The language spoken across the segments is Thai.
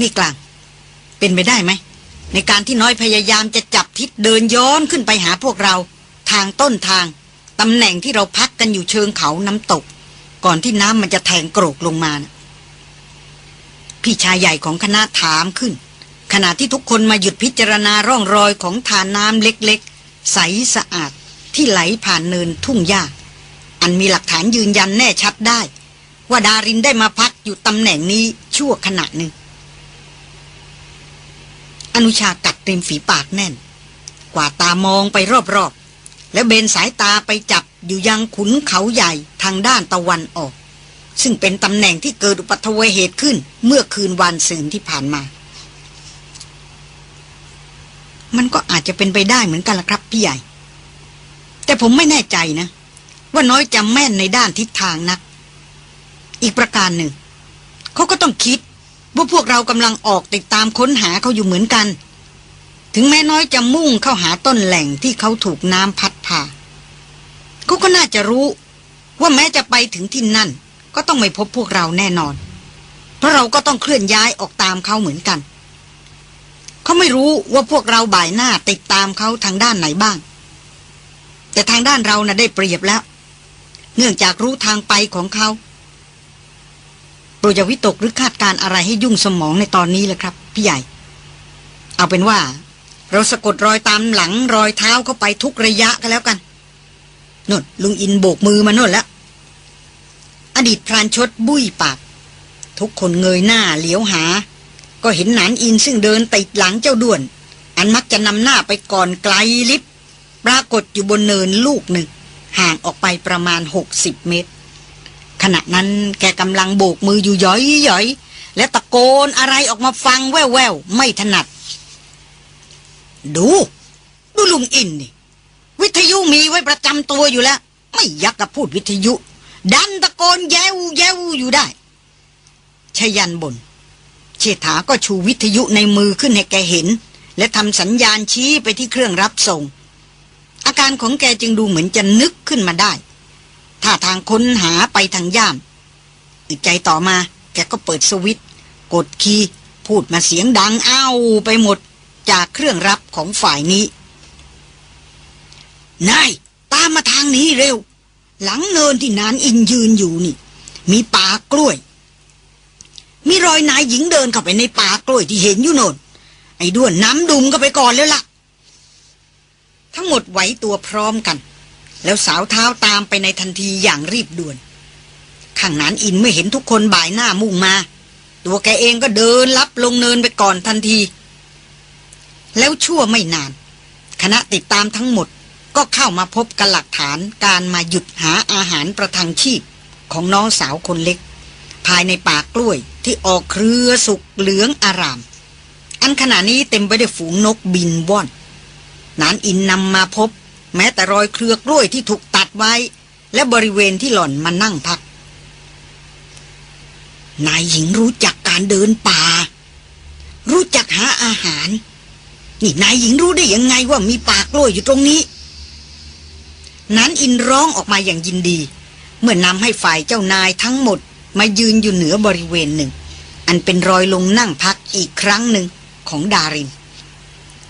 นี่กลาง เป็นไปได้ไหม ในการที่น้อยพยายามจะจับทิศเดินย้อนขึ้นไปหาพวกเรา ทางต้นทางตำแหน่งที่เราพักกันอยู่เชิงเขาน้ำตก ก่อนที่น้ำมันจะแทงโกรกลงมานะพี่ชายใหญ่ของคณะถามขึ้น ขณะที่ทุกคนมาหยุดพิจารณาร่องรอยของทานน้ำเล็กๆ ใสสะอาดที่ไหลผ่านเนินทุ่งหญ้า อันมีหลักฐานยืนยันแน่ชัดได้ ว่าดารินได้มาพักอยู่ตำแหน่งนี้ชั่วขณะหนึ่ง อนุชากัดริมฝีปากแน่น กว่าตามองไปรอบๆ แล้วเบนสายตาไปจับอยู่ยังขุนเขาใหญ่ทางด้านตะวันออก ซึ่งเป็นตำแหน่งที่เกิดอุบัติเหตุขึ้นเมื่อคืนวันศืนที่ผ่านมา มันก็อาจจะเป็นไปได้เหมือนกันละครับพี่ใหญ่ แต่ผมไม่แน่ใจนะ ว่าน้อยจำแม่นในด้านทิศทางนัก อีกประการหนึ่ง เขาก็ต้องคิด ว่าพวกเรากำลังออกติดตามค้นหาเขาอยู่เหมือนกัน ถึงแม้น้อยจะมุ่งเข้าหาต้นแหล่งที่เขาถูกน้ำพัดพาเขาก็น่าจะรู้ ว่าแม้จะไปถึงที่นั่น ก็ต้องไม่พบพวกเราแน่นอน เพราะเราก็ต้องเคลื่อนย้ายออกตามเขาเหมือนกัน เขาไม่รู้ว่าพวกเราบ่ายหน้าติดตามเขาทางด้านไหนบ้าง แต่ทางด้านเรานะ่ะได้เปรียบแล้ว เนื่องจากรู้ทางไปของเขา โปรยวิตกหรือคาดการอะไรให้ยุ่งสมองในตอนนี้เลยครับ พี่ใหญ่ เอาเป็นว่า เราสะกดรอยตามหลังรอยเท้าเข้าไปทุกระยะกันแล้วกันนนลุงอินโบกมือมาน่นแล้ว อดีตพรานชดบุ้ยปาก ทุกคนเงยหน้าเหลียวหา ก็เห็นหนานอินซึ่งเดินติดหลังเจ้าด้วน อันมักจะนำหน้าไปก่อนไกลลิบปรากฏอยู่บนเนินลูกหนึ่ง ห่างออกไปประมาณหกสิบเมตร ขณะนั้นแกกำลังโบกมืออยู่ย้อยย้อยและตะโกนอะไรออกมาฟังแว่วแววไม่ถนัด ดู ดูลุงอินนี่ วิทยุมีไว้ประจำตัวอยู่แล้ว ไม่ยักกับพูดวิทยุ ดันตะโกนแยวแยวอยู่ได้ชยันบนเชษฐาก็ชูวิทยุในมือขึ้นให้แกเห็น และทำสัญญาณชี้ไปที่เครื่องรับส่ง อาการของแกจึงดูเหมือนจะนึกขึ้นมาได้ ถ้าทางค้นหาไปทางย่ามอึดใจต่อมาแกก็เปิดสวิตกดคีย์พูดมาเสียงดังอ้าวไปหมดจากเครื่องรับของฝ่ายนี้ นาย ตามมาทางนี้เร็ว หลังเนินที่นานอินยืนอยู่นี่ มีป่ากล้วย มีรอยนายหญิงเดินเข้าไปในป่ากล้วยที่เห็นอยู่โน่นไอ้ด้วนน้ำดุมก็ไปก่อนแล้วละ่ะ ทั้งหมดไหวตัวพร้อมกัน แล้วสาวเท้าตามไปในทันทีอย่างรีบด่วน ข้างนั้นอินไม่เห็นทุกคนบ่ายหน้ามุ่งมา ตัวแกเองก็เดินลับลงเนินไปก่อนทันที แล้วชั่วไม่นาน คณะติดตามทั้งหมดก็เข้ามาพบกับหลักฐานการมาหยุดหาอาหารประทังชีพของน้องสาวคนเล็ก ภายในป่ากล้วยที่ออกเครือสุกเหลืองอาราม อันขณะนี้เต็มไปด้วยฝูงนกบินว่อน นานอินนำมาพบ แม้แต่รอยเครือกล้วยที่ถูกตัดไว้ และบริเวณที่หล่อนมานั่งพัก นายหญิงรู้จักการเดินป่า รู้จักหาอาหาร นี่นายหญิงรู้ได้ยังไงว่ามีป่ากล้วยอยู่ตรงนี้ นั้นอินร้องออกมาอย่างยินดี เมื่อนำให้ฝ่ายเจ้านายทั้งหมด มายืนอยู่เหนือบริเวณหนึ่ง อันเป็นรอยลงนั่งพักอีกครั้งหนึ่งของดาริน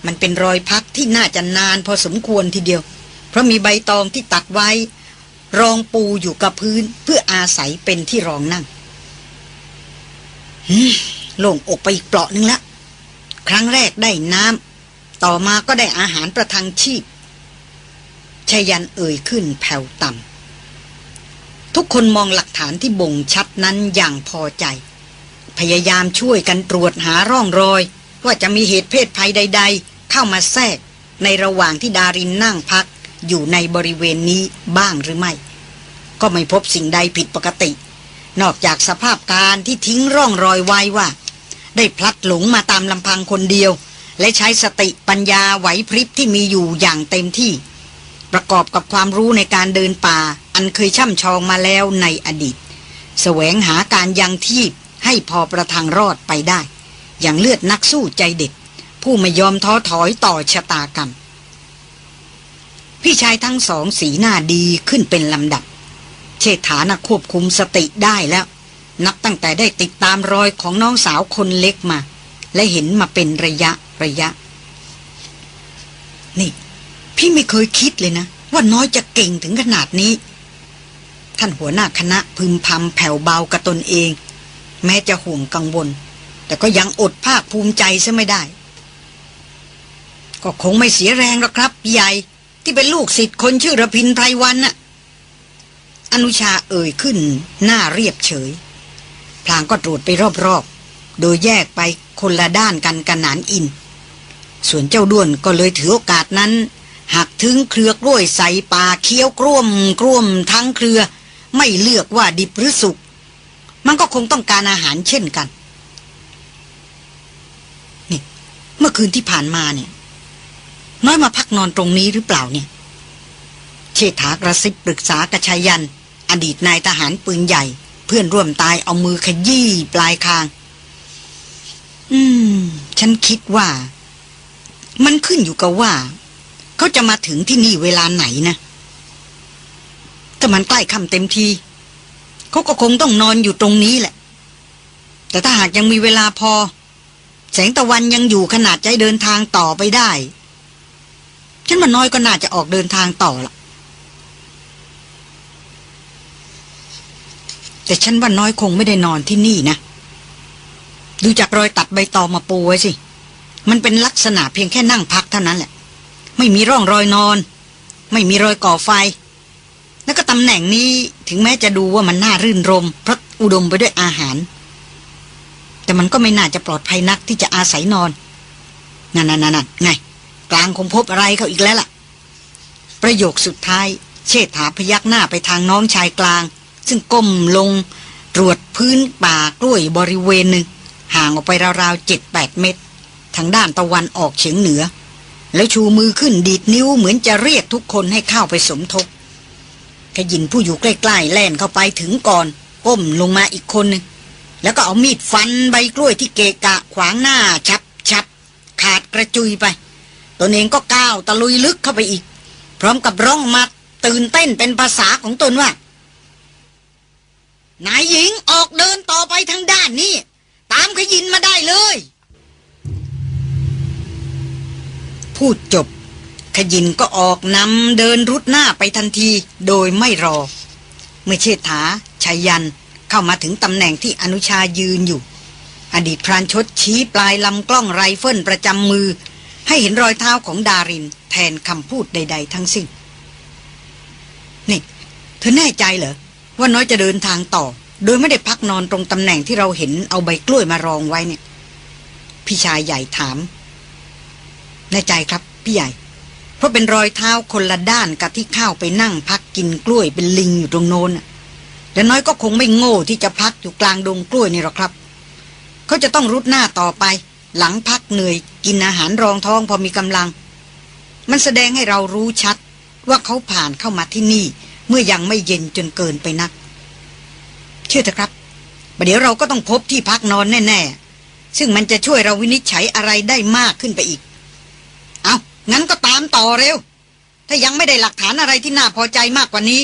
มันเป็นรอยพักที่น่าจะนานพอสมควรทีเดียว เพราะมีใบตองที่ตัดไว้ รองปูอยู่กับพื้นเพื่ออาศัยเป็นที่รองนั่งโล่งอกไปอีกเปลาะนึงละ ครั้งแรกได้น้ำต่อมาก็ได้อาหารประทังชีพชยันเอ่ยขึ้นแผ่วต่ำทุกคนมองหลักฐานที่บ่งชัดนั้นอย่างพอใจ พยายามช่วยกันตรวจหาร่องรอย ว่าจะมีเหตุเพศภัยใด ๆ เข้ามาแทรกในระหว่างที่ดารินนั่งพัก อยู่ในบริเวณนี้บ้างหรือไม่ ก็ไม่พบสิ่งใดผิดปกติ นอกจากสภาพการที่ทิ้งร่องรอยไว้ว่า ได้พลัดหลงมาตามลำพังคนเดียว และใช้สติปัญญาไหวพริบที่มีอยู่อย่างเต็มที่ ประกอบกับความรู้ในการเดินป่า อันเคยช่ำชองมาแล้วในอดีตสแสวงหาการยังทีพให้พอประทังรอดไปได้ อย่างเลือดนักสู้ใจเด็ด ผู้ไม่ยอมท้อถอยต่อชะตากรรม พี่ชายทั้งสองสีหน้าดีขึ้นเป็นลำดับ เชษฐานควบคุมสติได้แล้ว นับตั้งแต่ได้ติดตามรอยของน้องสาวคนเล็กมา และเห็นมาเป็นระยะระยะ นี่ พี่ไม่เคยคิดเลยนะ ว่าน้อยจะเก่งถึงขนาดนี้ ท่านหัวหน้าคณะพึมพำแผ่วเบากับตนเอง แม้จะห่วงกังวล แต่ก็ยังอดภาคภูมิใจซะไม่ได้ ก็คงไม่เสียแรงหรอกครับใหญ่ ที่เป็นลูกศิษย์คนชื่อระพินไพรวันน่ะ อนุชาเอ่ยขึ้น หน้าเรียบเฉย พลางก็ตรวจไปรอบๆ โดยแยกไปคนละด้านกันกันนานอิน ส่วนเจ้าด้วนก็เลยถือโอกาสนั้น หักถึงเครือกล้วยใส่ปาเคี้ยวกล้วมกล้วมทั้งเครือ ไม่เลือกว่าดิบหรือสุก มันก็คงต้องการอาหารเช่นกัน นี่ เมื่อคืนที่ผ่านมาเนี่ย น้อยมาพักนอนตรงนี้หรือเปล่าเนี่ย เชษฐากระซิบปรึกษากระชายัน อดีตนายทหารปืนใหญ่ เพื่อนร่วมตายเอามือขยี้ปลายคาง อืม ฉันคิดว่า มันขึ้นอยู่กับว่า เขาจะมาถึงที่นี่เวลาไหนนะถ้ามันใกล้ค่ำเต็มที เขาก็คงต้องนอนอยู่ตรงนี้แหละ แต่ถ้าหากยังมีเวลาพอ แสงตะวันยังอยู่ขนาดใจเดินทางต่อไปได้ ฉันมันน้อยก็น่าจะออกเดินทางต่อละแต่ฉันว่าน้อยคงไม่ได้นอนที่นี่นะ ดูจากรอยตัดใบตอมาปูไว้สิ มันเป็นลักษณะเพียงแค่นั่งพักเท่านั้นแหละ ไม่มีร่องรอยนอน ไม่มีรอยก่อไฟ แล้วก็ตำแหน่งนี้ถึงแม้จะดูว่ามันน่ารื่นรมเพราะอุดมไปด้วยอาหาร แต่มันก็ไม่น่าจะปลอดภัยนักที่จะอาศัยนอนนั่นนั่นนั่นไง กลางคงพบอะไรเขาอีกแล้วล่ะ ประโยคสุดท้าย เชษฐาพยักหน้าไปทางน้องชายกลาง ซึ่งก้มลง ตรวจพื้นป่ากล้วยบริเวณหนึ่ง ห่างออกไปราวๆเจ็ดแปดเมตร ทางด้านตะวันออกเฉียงเหนือ แล้วชูมือขึ้นดีดนิ้วเหมือนจะเรียกทุกคนให้เข้าไปสมทบขยินผู้อยู่ใกล้ๆแล่นเข้าไปถึงก่อน ก้มลงมาอีกคนนึงแล้วก็เอามีดฟันใบกล้วยที่เกะกะขวางหน้าชับชับขาดกระจุยไป ตนเองก็ก้าวตะลุยลึกเข้าไปอีก พร้อมกับร้องมาตื่นเต้นเป็นภาษาของตนว่านายหญิงออกเดินต่อไปทางด้านนี้ ตามขยินมาได้เลย พูดจบ ขยินก็ออกนำเดินรุดหน้าไปทันทีโดยไม่รอ เมื่อเชษฐาชัยยันเข้ามาถึงตำแหน่งที่อนุชายืนอยู่ อดีตพรานชดชี้ปลายลำกล้องไรเฟิลประจำมือ ให้เห็นรอยเท้าของดารินแทนคำพูดใด ๆ ทั้งสิ้นนี่เธอแน่ใจเหรอ ว่าน้อยจะเดินทางต่อ โดยไม่ได้พักนอนตรงตำแหน่งที่เราเห็นเอาใบกล้วยมารองไว้เนี่ย พี่ชายใหญ่ถาม แน่ใจครับ พี่ใหญ่ เพราะเป็นรอยเท้าคนละด้านกับที่เข้าไปนั่งพักกินกล้วยเป็นลิงอยู่ตรงโน้นแต่น้อยก็คงไม่โง่ที่จะพักอยู่กลางดงกล้วยนี่หรอกครับ เขาจะต้องรุดหน้าต่อไป หลังพักเหนื่อย กินอาหารรองท้องพอมีกำลัง มันแสดงให้เรารู้ชัดว่าเขาผ่านเข้ามาที่นี่ เมื่อยังไม่เย็นจนเกินไปนัก เชื่อเถอะครับประเดี๋ยวเราก็ต้องพบที่พักนอนแน่ ๆ ซึ่งมันจะช่วยเราวินิจฉัยอะไรได้มากขึ้นไปอีก เอางั้นก็ตามต่อเร็ว ถ้ายังไม่ได้หลักฐานอะไรที่น่าพอใจมากกว่านี้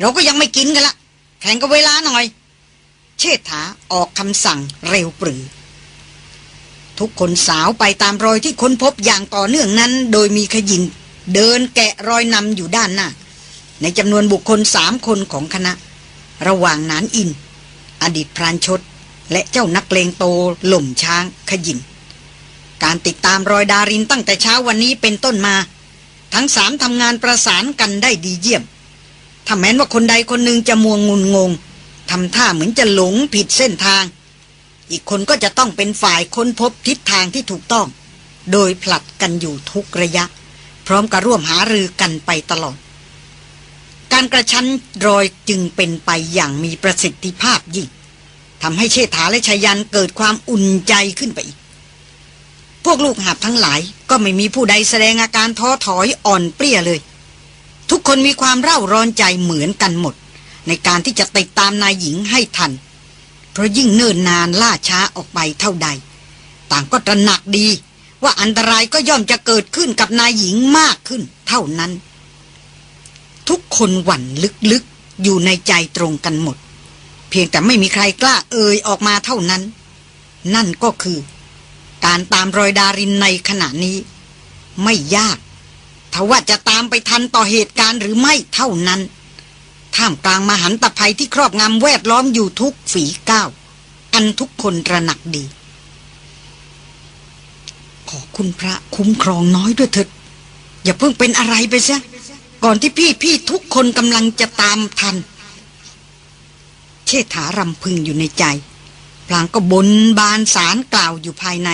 เราก็ยังไม่กินกันละแข่งกับเวลาหน่อย เชษฐาออกคำสั่งเร็วปรือ ทุกคนสาวไปตามรอยที่ค้นพบอย่างต่อเนื่องนั้น โดยมีขยินเดินแกะรอยนำอยู่ด้านหน้า ในจำนวนบุคคลสามคนของคณะ ระหว่างนานอิน อดีตพรานชด และเจ้านักเลงโตหล่มช้างขยิน การติดตามรอยดารินตั้งแต่เช้าวันนี้เป็นต้นมา ทั้งสามทำงานประสานกันได้ดีเยี่ยมถ้าแม้นว่าคนใดคนหนึ่งจะมัวงุนงงทำท่าเหมือนจะหลงผิดเส้นทาง อีกคนก็จะต้องเป็นฝ่ายค้นพบทิศทางที่ถูกต้อง โดยผลัดกันอยู่ทุกระยะ พร้อมกับร่วมหารือกันไปตลอด การกระชั้นรอยจึงเป็นไปอย่างมีประสิทธิภาพยิ่งทำให้เชษฐาและชายันเกิดความอุ่นใจขึ้นไปอีก พวกลูกหาบทั้งหลายก็ไม่มีผู้ใดแสดงอาการท้อถอยอ่อนเปรี้ยเลย ทุกคนมีความเร่าร้อนใจเหมือนกันหมด ในการที่จะติดตามนายหญิงให้ทัน ราะยิ่งเนิ่นนานล่าช้าออกไปเท่าใด ต่างก็ตระหนักดี ว่าอันตรายก็ย่อมจะเกิดขึ้นกับนายหญิงมากขึ้นเท่านั้น ทุกคนหวั่นลึกๆอยู่ในใจตรงกันหมด เพียงแต่ไม่มีใครกล้าเอ่ยออกมาเท่านั้น นั่นก็คือ การการตามรอยดารินในขณะนี้ ไม่ยากทว่าจะตามไปทันต่อเหตุการณ์หรือไม่เท่านั้น ท่ามกลางมหันตภัยที่ครอบงำแวดล้อมอยู่ทุกฝีก้าว อันทุกคนระหนักดี ขอคุณพระคุ้มครองน้อยด้วยเถิดอย่าเพิ่งเป็นอะไรไปซะก่อนที่พี่พี่ทุกคนกำลังจะตามทัน เชษฐารำพึงอยู่ในใจ พลางก็บนบานสารกล่าวอยู่ภายใน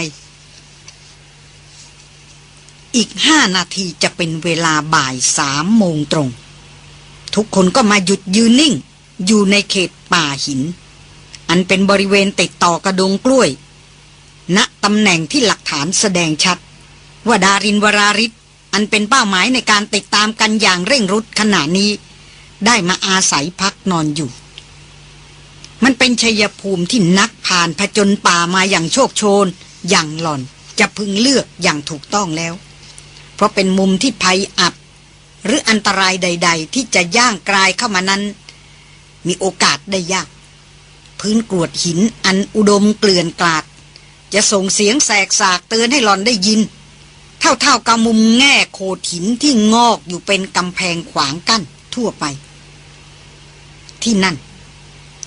อีกห้านาทีจะเป็นเวลาบ่ายสามโมงตรง ทุกคนก็มาหยุดยืนนิ่ง อยู่ในเขตป่าหิน อันเป็นบริเวณติดต่อกระดงกล้วยณตำแหน่งที่หลักฐานแสดงชัด ว่าดารินวราริศอันเป็นเป้าหมายในการติดตามกันอย่างเร่งรุดขณะนี้ ได้มาอาศัยพักนอนอยู่ มันเป็นชัยภูมิที่นักผ่านผจญป่ามาอย่างโชคโชน อย่างหล่อนจะพึงเลือกอย่างถูกต้องแล้ว เพราะเป็นมุมที่ภัยอับ หรืออันตรายใด ๆ ที่จะย่างกลายเข้ามานั้น มีโอกาสได้ยาก พื้นกรวดหินอันอุดมเกลื่อนกลาด จะส่งเสียงแสกสากเตือนให้หลอนได้ยิน เท่าๆกับมุมแง่โขดหินที่งอกอยู่เป็นกำแพงขวางกั้นทั่วไป ที่นั่น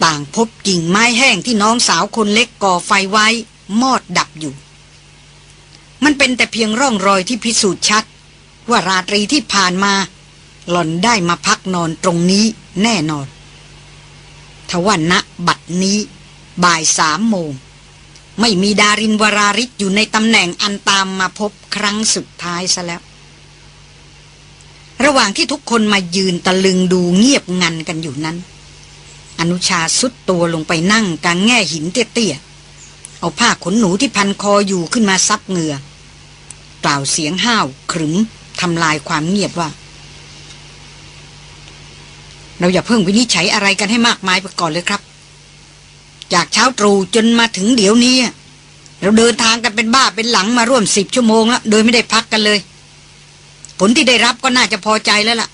ต่างพบกิ่งไม้แห้งที่น้องสาวคนเล็กก่อไฟไว้ มอดดับอยู่ มันเป็นแต่เพียงร่องรอยที่พิสูจน์ชัด ว่าราตรีที่ผ่านมา หล่อนได้มาพักนอนตรงนี้แน่นอน ทว่าณบัดนี้ บ่ายสามโมง ไม่มีดารินวราริศอยู่ในตำแหน่งอันตามมาพบครั้งสุดท้ายซะแล้ว ระหว่างที่ทุกคนมายืนตะลึงดูเงียบงันกันอยู่นั้น อนุชาสุดตัวลงไปนั่งกลางแง่หินเตี้ยๆ เอาผ้าขนหนูที่พันคออยู่ขึ้นมาซับเหงื่อ กล่าวเสียงห้าวขรึม ทำลายความเงียบว่า เราอย่าเพิ่งวินิจฉัยอะไรกันให้มากมายไปก่อนเลยครับ จากเช้าตรู่จนมาถึงเดี๋ยวนี้ เราเดินทางกันเป็นบ้าเป็นหลังมาร่วมสิบชั่วโมงแล้วโดยไม่ได้พักกันเลย ผลที่ได้รับก็น่าจะพอใจแล้วล่ะ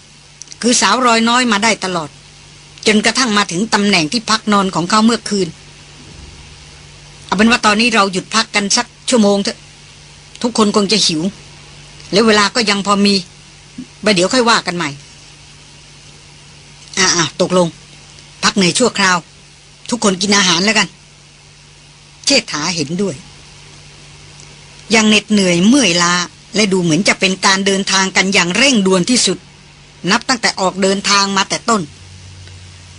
คือสาวรอยน้อยมาได้ตลอด จนกระทั่งมาถึงตำแหน่งที่พักนอนของเขาเมื่อคืนเอาเป็นว่าตอนนี้เราหยุดพักกันสักชั่วโมงเถอะ ทุกคนคงจะหิว แล้วเวลาก็ยังพอมีไปเดี๋ยวค่อยว่ากันใหม่ อ่าตกลง พักเหนื่อยชั่วคราว ทุกคนกินอาหารแล้วกัน เชษฐาเห็นด้วย ยังเหน็ดเหนื่อยเมื่อยล้าและดูเหมือนจะเป็นการเดินทางกันอย่างเร่งด่วนที่สุด นับตั้งแต่ออกเดินทางมาแต่ต้น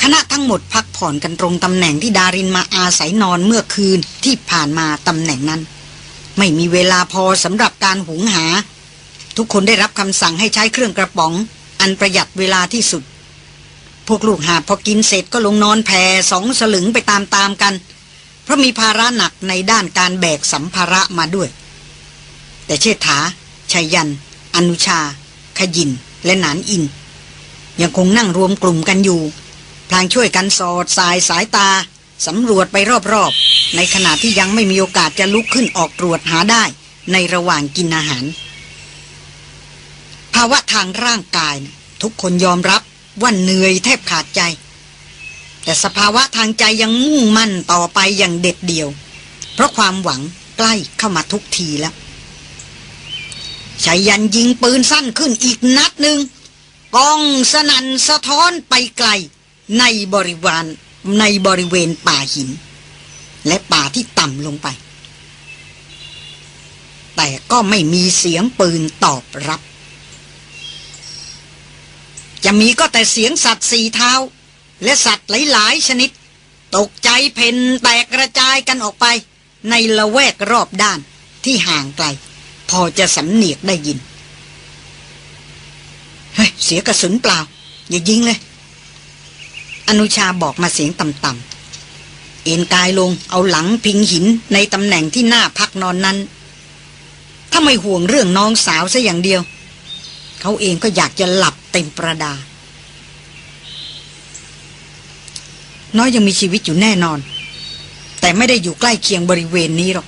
คณะทั้งหมดพักผ่อนกันตรงตำแหน่งที่ดารินมาอาศัยนอนเมื่อคืนที่ผ่านมาตำแหน่งนั้น ไม่มีเวลาพอสำหรับการหุงหา ทุกคนได้รับคำสั่งให้ใช้เครื่องกระป๋อง อันประหยัดเวลาที่สุด พวกลูกหาพอกินเสร็จก็ลงนอนแผ่สองสลึงไปตามๆกัน เพราะมีภาระหนักในด้านการแบกสัมภาระมาด้วย แต่เชษฐาชัยยัน อนุชา ขยิน และหนานอิน ยังคงนั่งรวมกลุ่มกันอยู่ พลางช่วยกันสอดสายสายตาสำรวจไปรอบๆ ในขณะที่ยังไม่มีโอกาสจะลุกขึ้นออกตรวจหาได้ในระหว่างกินอาหาร ภาวะทางร่างกายทุกคนยอมรับว่าเหนื่อยแทบขาดใจ แต่สภาวะทางใจยังมุ่งมั่นต่อไปอย่างเด็ดเดี่ยว เพราะความหวังใกล้เข้ามาทุกทีแล้วชายันยิงปืนสั้นขึ้นอีกนัดหนึ่งกองสนันสะท้อนไปไกล ในบริวารในบริเวณป่าหิน และป่าที่ต่ำลงไป แต่ก็ไม่มีเสียงปืนตอบรับ จะมีก็แต่เสียงสัตว์สี่เท้า และสัตว์หลายๆชนิด ตกใจเพนแตกกระจายกันออกไป ในละแวกรอบด้านที่ห่างไกล พอจะสำเนียกได้ยิน เฮ้ย เสียกระสุนเปล่า อย่ายิงเลย อนุชาบอกมาเสียงต่ำๆ เอ็นกายลงเอาหลังพิงหินในตำแหน่งที่หน้าพักนอนนั้น ถ้าไม่ห่วงเรื่องน้องสาวซะอย่างเดียว เขาเองก็อยากจะหลับ เต็มประดา น้อยยังมีชีวิตอยู่แน่นอน แต่ไม่ได้อยู่ใกล้เคียงบริเวณนี้หรอก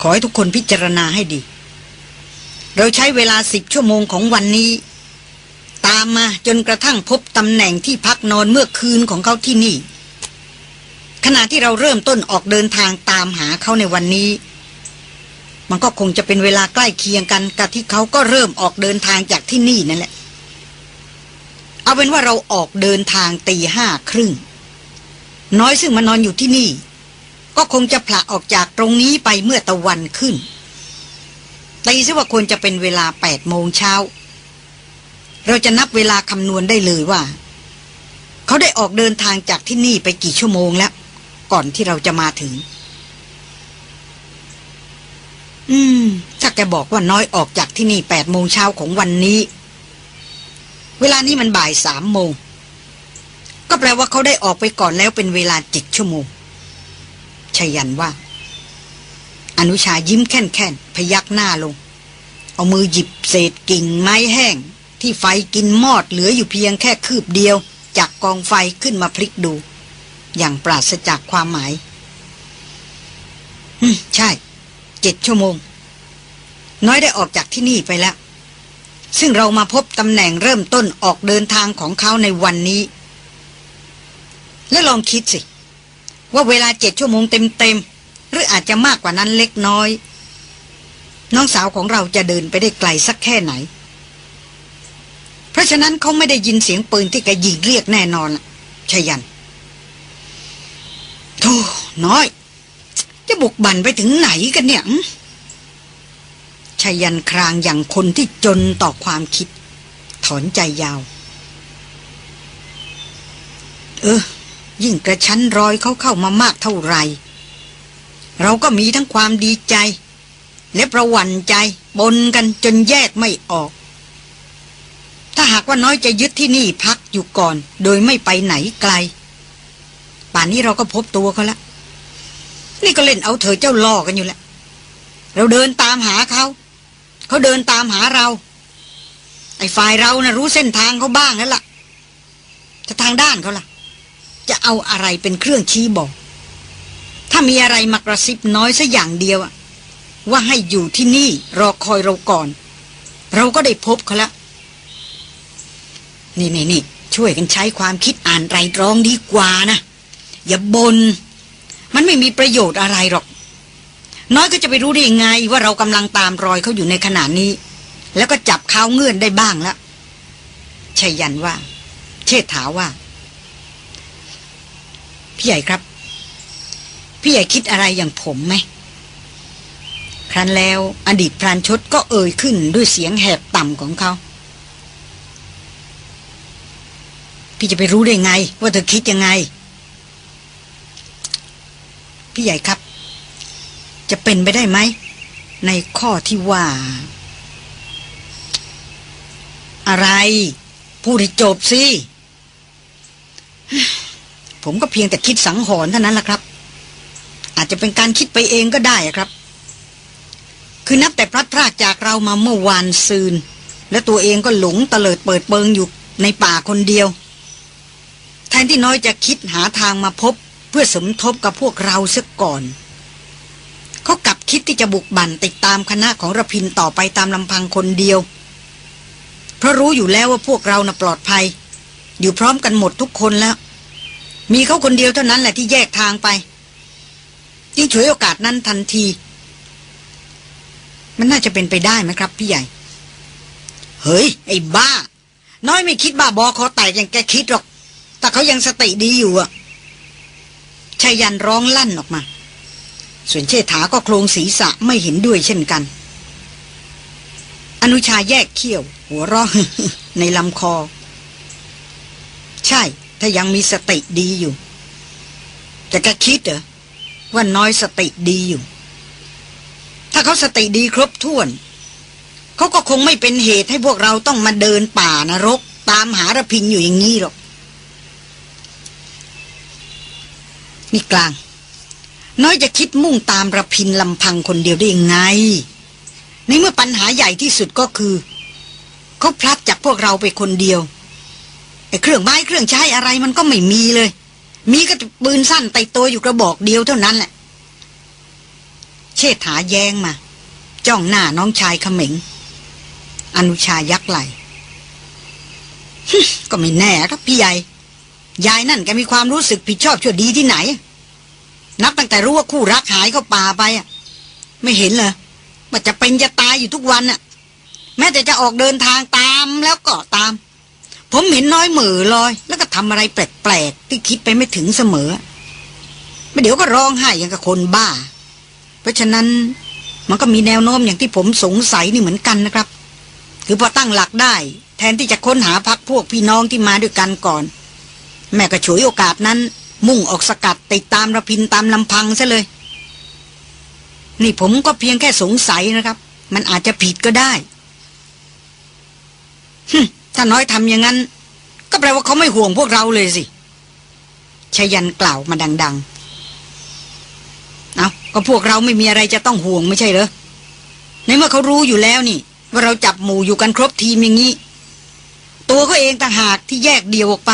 ขอให้ทุกคนพิจารณาให้ดี เราใช้เวลาสิบชั่วโมงของวันนี้ ตามมาจนกระทั่งพบตำแหน่งที่พักนอนเมื่อคืนของเขาที่นี่ ขณะที่เราเริ่มต้นออกเดินทางตามหาเขาในวันนี้ มันก็คงจะเป็นเวลาใกล้เคียงกันกับที่เขาก็เริ่มออกเดินทางจากที่นี่นั่นแหละ เอาเป็นว่าเราออกเดินทางตีห้าครึ่ง น้อยซึ่งมานอนอยู่ที่นี่ ก็คงจะผละออกจากตรงนี้ไปเมื่อตะวันขึ้นตีซะว่าควรจะเป็นเวลาแปดโมงเช้า เราจะนับเวลาคำนวณได้เลยว่า เขาได้ออกเดินทางจากที่นี่ไปกี่ชั่วโมงแล้ว ก่อนที่เราจะมาถึง อืม ถ้าแกบอกว่าน้อยออกจากที่นี่แปดโมงเช้าของวันนี้ เวลานี้มันบ่ายสามโมง ก็แปลว่าเขาได้ออกไปก่อนแล้วเป็นเวลาจ็ดชั่วโมงชยันว่า อนุชายิ้มแค่นแค่นพยักหน้าลง เอามือหยิบเศษกิ่งไม้แห้ง ที่ไฟกินมอดเหลืออยู่เพียงแค่คืบเดียว จากกองไฟขึ้นมาพลิกดู อย่างปราศจากความหมาย อืม ใช่ เจ็ดชั่วโมง น้อยได้ออกจากที่นี่ไปแล้ว ซึ่งเรามาพบตำแหน่งเริ่มต้นออกเดินทางของเขาในวันนี้ และลองคิดสิ ว่าเวลาเจ็ดชั่วโมงเต็มๆ หรืออาจจะมากกว่านั้นเล็กน้อย น้องสาวของเราจะเดินไปได้ไกลสักแค่ไหน เพราะฉะนั้นเขาไม่ได้ยินเสียงปืนที่แกยิงเรียกแน่นอนชยันโธ่น้อย จะบุกบั่นไปถึงไหนกันเนี่ยชายันครางอย่างคนที่จนต่อความคิด ถอนใจยาว เออ ยิ่งกระชั้นรอยเขาเข้ามามากเท่าไหรเราก็มีทั้งความดีใจ และประวันใจบนกันจนแยกไม่ออก ถ้าหากว่าน้อยจะยึดที่นี่พักอยู่ก่อน โดยไม่ไปไหนไกล ป่านนี้เราก็พบตัวเขาแล้ว นี่ก็เล่นเอาเธอเจ้าล่อกันอยู่แหละ เราเดินตามหาเขา เขาเดินตามหาเรา ไอ้ฝ่ายเรานะ่ะรู้เส้นทางเขาบ้างแล้วล่ะจะทางด้านเขาล่ะ จะเอาอะไรเป็นเครื่องชี้บอก ถ้ามีอะไรมากระซิบน้อยสัอย่างเดียวอะว่าให้อยู่ที่นี่รอคอยเราก่อน เราก็ได้พบเขาแล้วนี่นี่นี่ช่วยกันใช้ความคิดอ่านไรตรองดีกว่านะ อย่าบน มันไม่มีประโยชน์อะไรหรอก น้อยก็จะไปรู้ได้ยังไงว่าเรากำลังตามรอยเขาอยู่ในขณะนี้ แล้วก็จับเขาเงื่อนได้บ้างแล้วชัยยันว่า เชษฐาว่า พี่ใหญ่ครับ พี่ใหญ่คิดอะไรอย่างผมไหมครั้นแล้ว อดีตพรานชดก็เอ่ยขึ้นด้วยเสียงแหบต่ำของเขาพี่จะไปรู้ได้ไง ว่าเธอคิดยังไง พี่ใหญ่ครับ จะเป็นไปได้ไหม ในข้อที่ว่า อะไร พูดให้จบสิผมก็เพียงแต่คิดสังหรณ์เท่านั้นแหละครับ อาจจะเป็นการคิดไปเองก็ได้ครับ คือนับแต่พลัดพรากจากเรามาเมื่อวานซืน และตัวเองก็หลงเตลิดเปิดเปิงอยู่ในป่าคนเดียว แทนที่น้อยจะคิดหาทางมาพบ เพื่อสมทบกับพวกเราเสียก่อน เขากลับคิดที่จะบุกบั่นติดตามคณะของระพินต่อไปตามลำพังคนเดียว เพราะรู้อยู่แล้วว่าพวกเราน่ะปลอดภัย อยู่พร้อมกันหมดทุกคนแล้ว มีเขาคนเดียวเท่านั้นแหละที่แยกทางไปยิ่งฉวยโอกาสนั้นทันที มันน่าจะเป็นไปได้ไหมครับ พี่ใหญ่ เฮ้ย ไอ้บ้า น้อยไม่คิดบ้าบอคอแตกอย่างแกคิดหรอก แต่เขายังสติดีอยู่อะ ชายันร้องลั่นออกมา ส่วนเชษฐาก็โครงศีรษะไม่เห็นด้วยเช่นกัน อนุชาแยกเขี้ยว หัวเราะในลำคอ ใช่ ถ้ายังมีสติดีอยู่ แต่แกคิดเหรอว่าน้อยสติดีอยู่ ถ้าเขาสติดีครบถ้วน เขาก็คงไม่เป็นเหตุให้พวกเราต้องมาเดินป่านรก ตามหาระพินอยู่อย่างนี้หรอก นี่กลาง น้อยจะคิดมุ่งตามระพินลำพังคนเดียวได้ยังไง ในเมื่อปัญหาใหญ่ที่สุดก็คือ เขาพลัดจากพวกเราไปคนเดียวไอ้เครื่องไม้เครื่องใช้อะไรมันก็ไม่มีเลย มีก็ปืนสั้นไต่ตัวอยู่กระบอกเดียวเท่านั้นแหละ เชษฐาแย้งมา จ้องหน้าน้องชายเขม็ง อนุชายักไหลก็ไม่แน่ครับพี่ใหญ่ ยายนั่นแกมีความรู้สึกผิดชอบชั่วดีที่ไหน นับตั้งแต่รู้ว่าคู่รักหายเข้าป่าไปอะ ไม่เห็นเลยว่าจะเป็นจะตายอยู่ทุกวันน่ะ แม้แต่จะออกเดินทางตามแล้วก็ตาม ผมเห็นน้อยเหม่อลอย แล้วก็ทำอะไรแปลกๆที่คิดไปไม่ถึงเสมอไม่เดี๋ยวก็ร้องไห้อย่างกับคนบ้า เพราะฉะนั้นมันก็มีแนวโน้มอย่างที่ผมสงสัยนี่เหมือนกันนะครับ คือพอตั้งหลักได้ แทนที่จะค้นหาพักพวกพี่น้องที่มาด้วยกันก่อน แม่ก็ฉวยโอกาสนั้น มุ่งออกสกัดติดตามระพินตามลำพังซะเลย นี่ผมก็เพียงแค่สงสัยนะครับ มันอาจจะผิดก็ได้ถ้าน้อยทำอย่างนั้น ก็แปลว่าเขาไม่ห่วงพวกเราเลยสิชยันกล่าวมาดัง ๆ เอาก็พวกเราไม่มีอะไรจะต้องห่วงไม่ใช่เหรอ ในเมื่อเขารู้อยู่แล้วนี่ ว่าเราจับหมู่อยู่กันครบทีมอย่างนี้ ตัวเขาเองต่างหากที่แยกเดี่ยวออกไป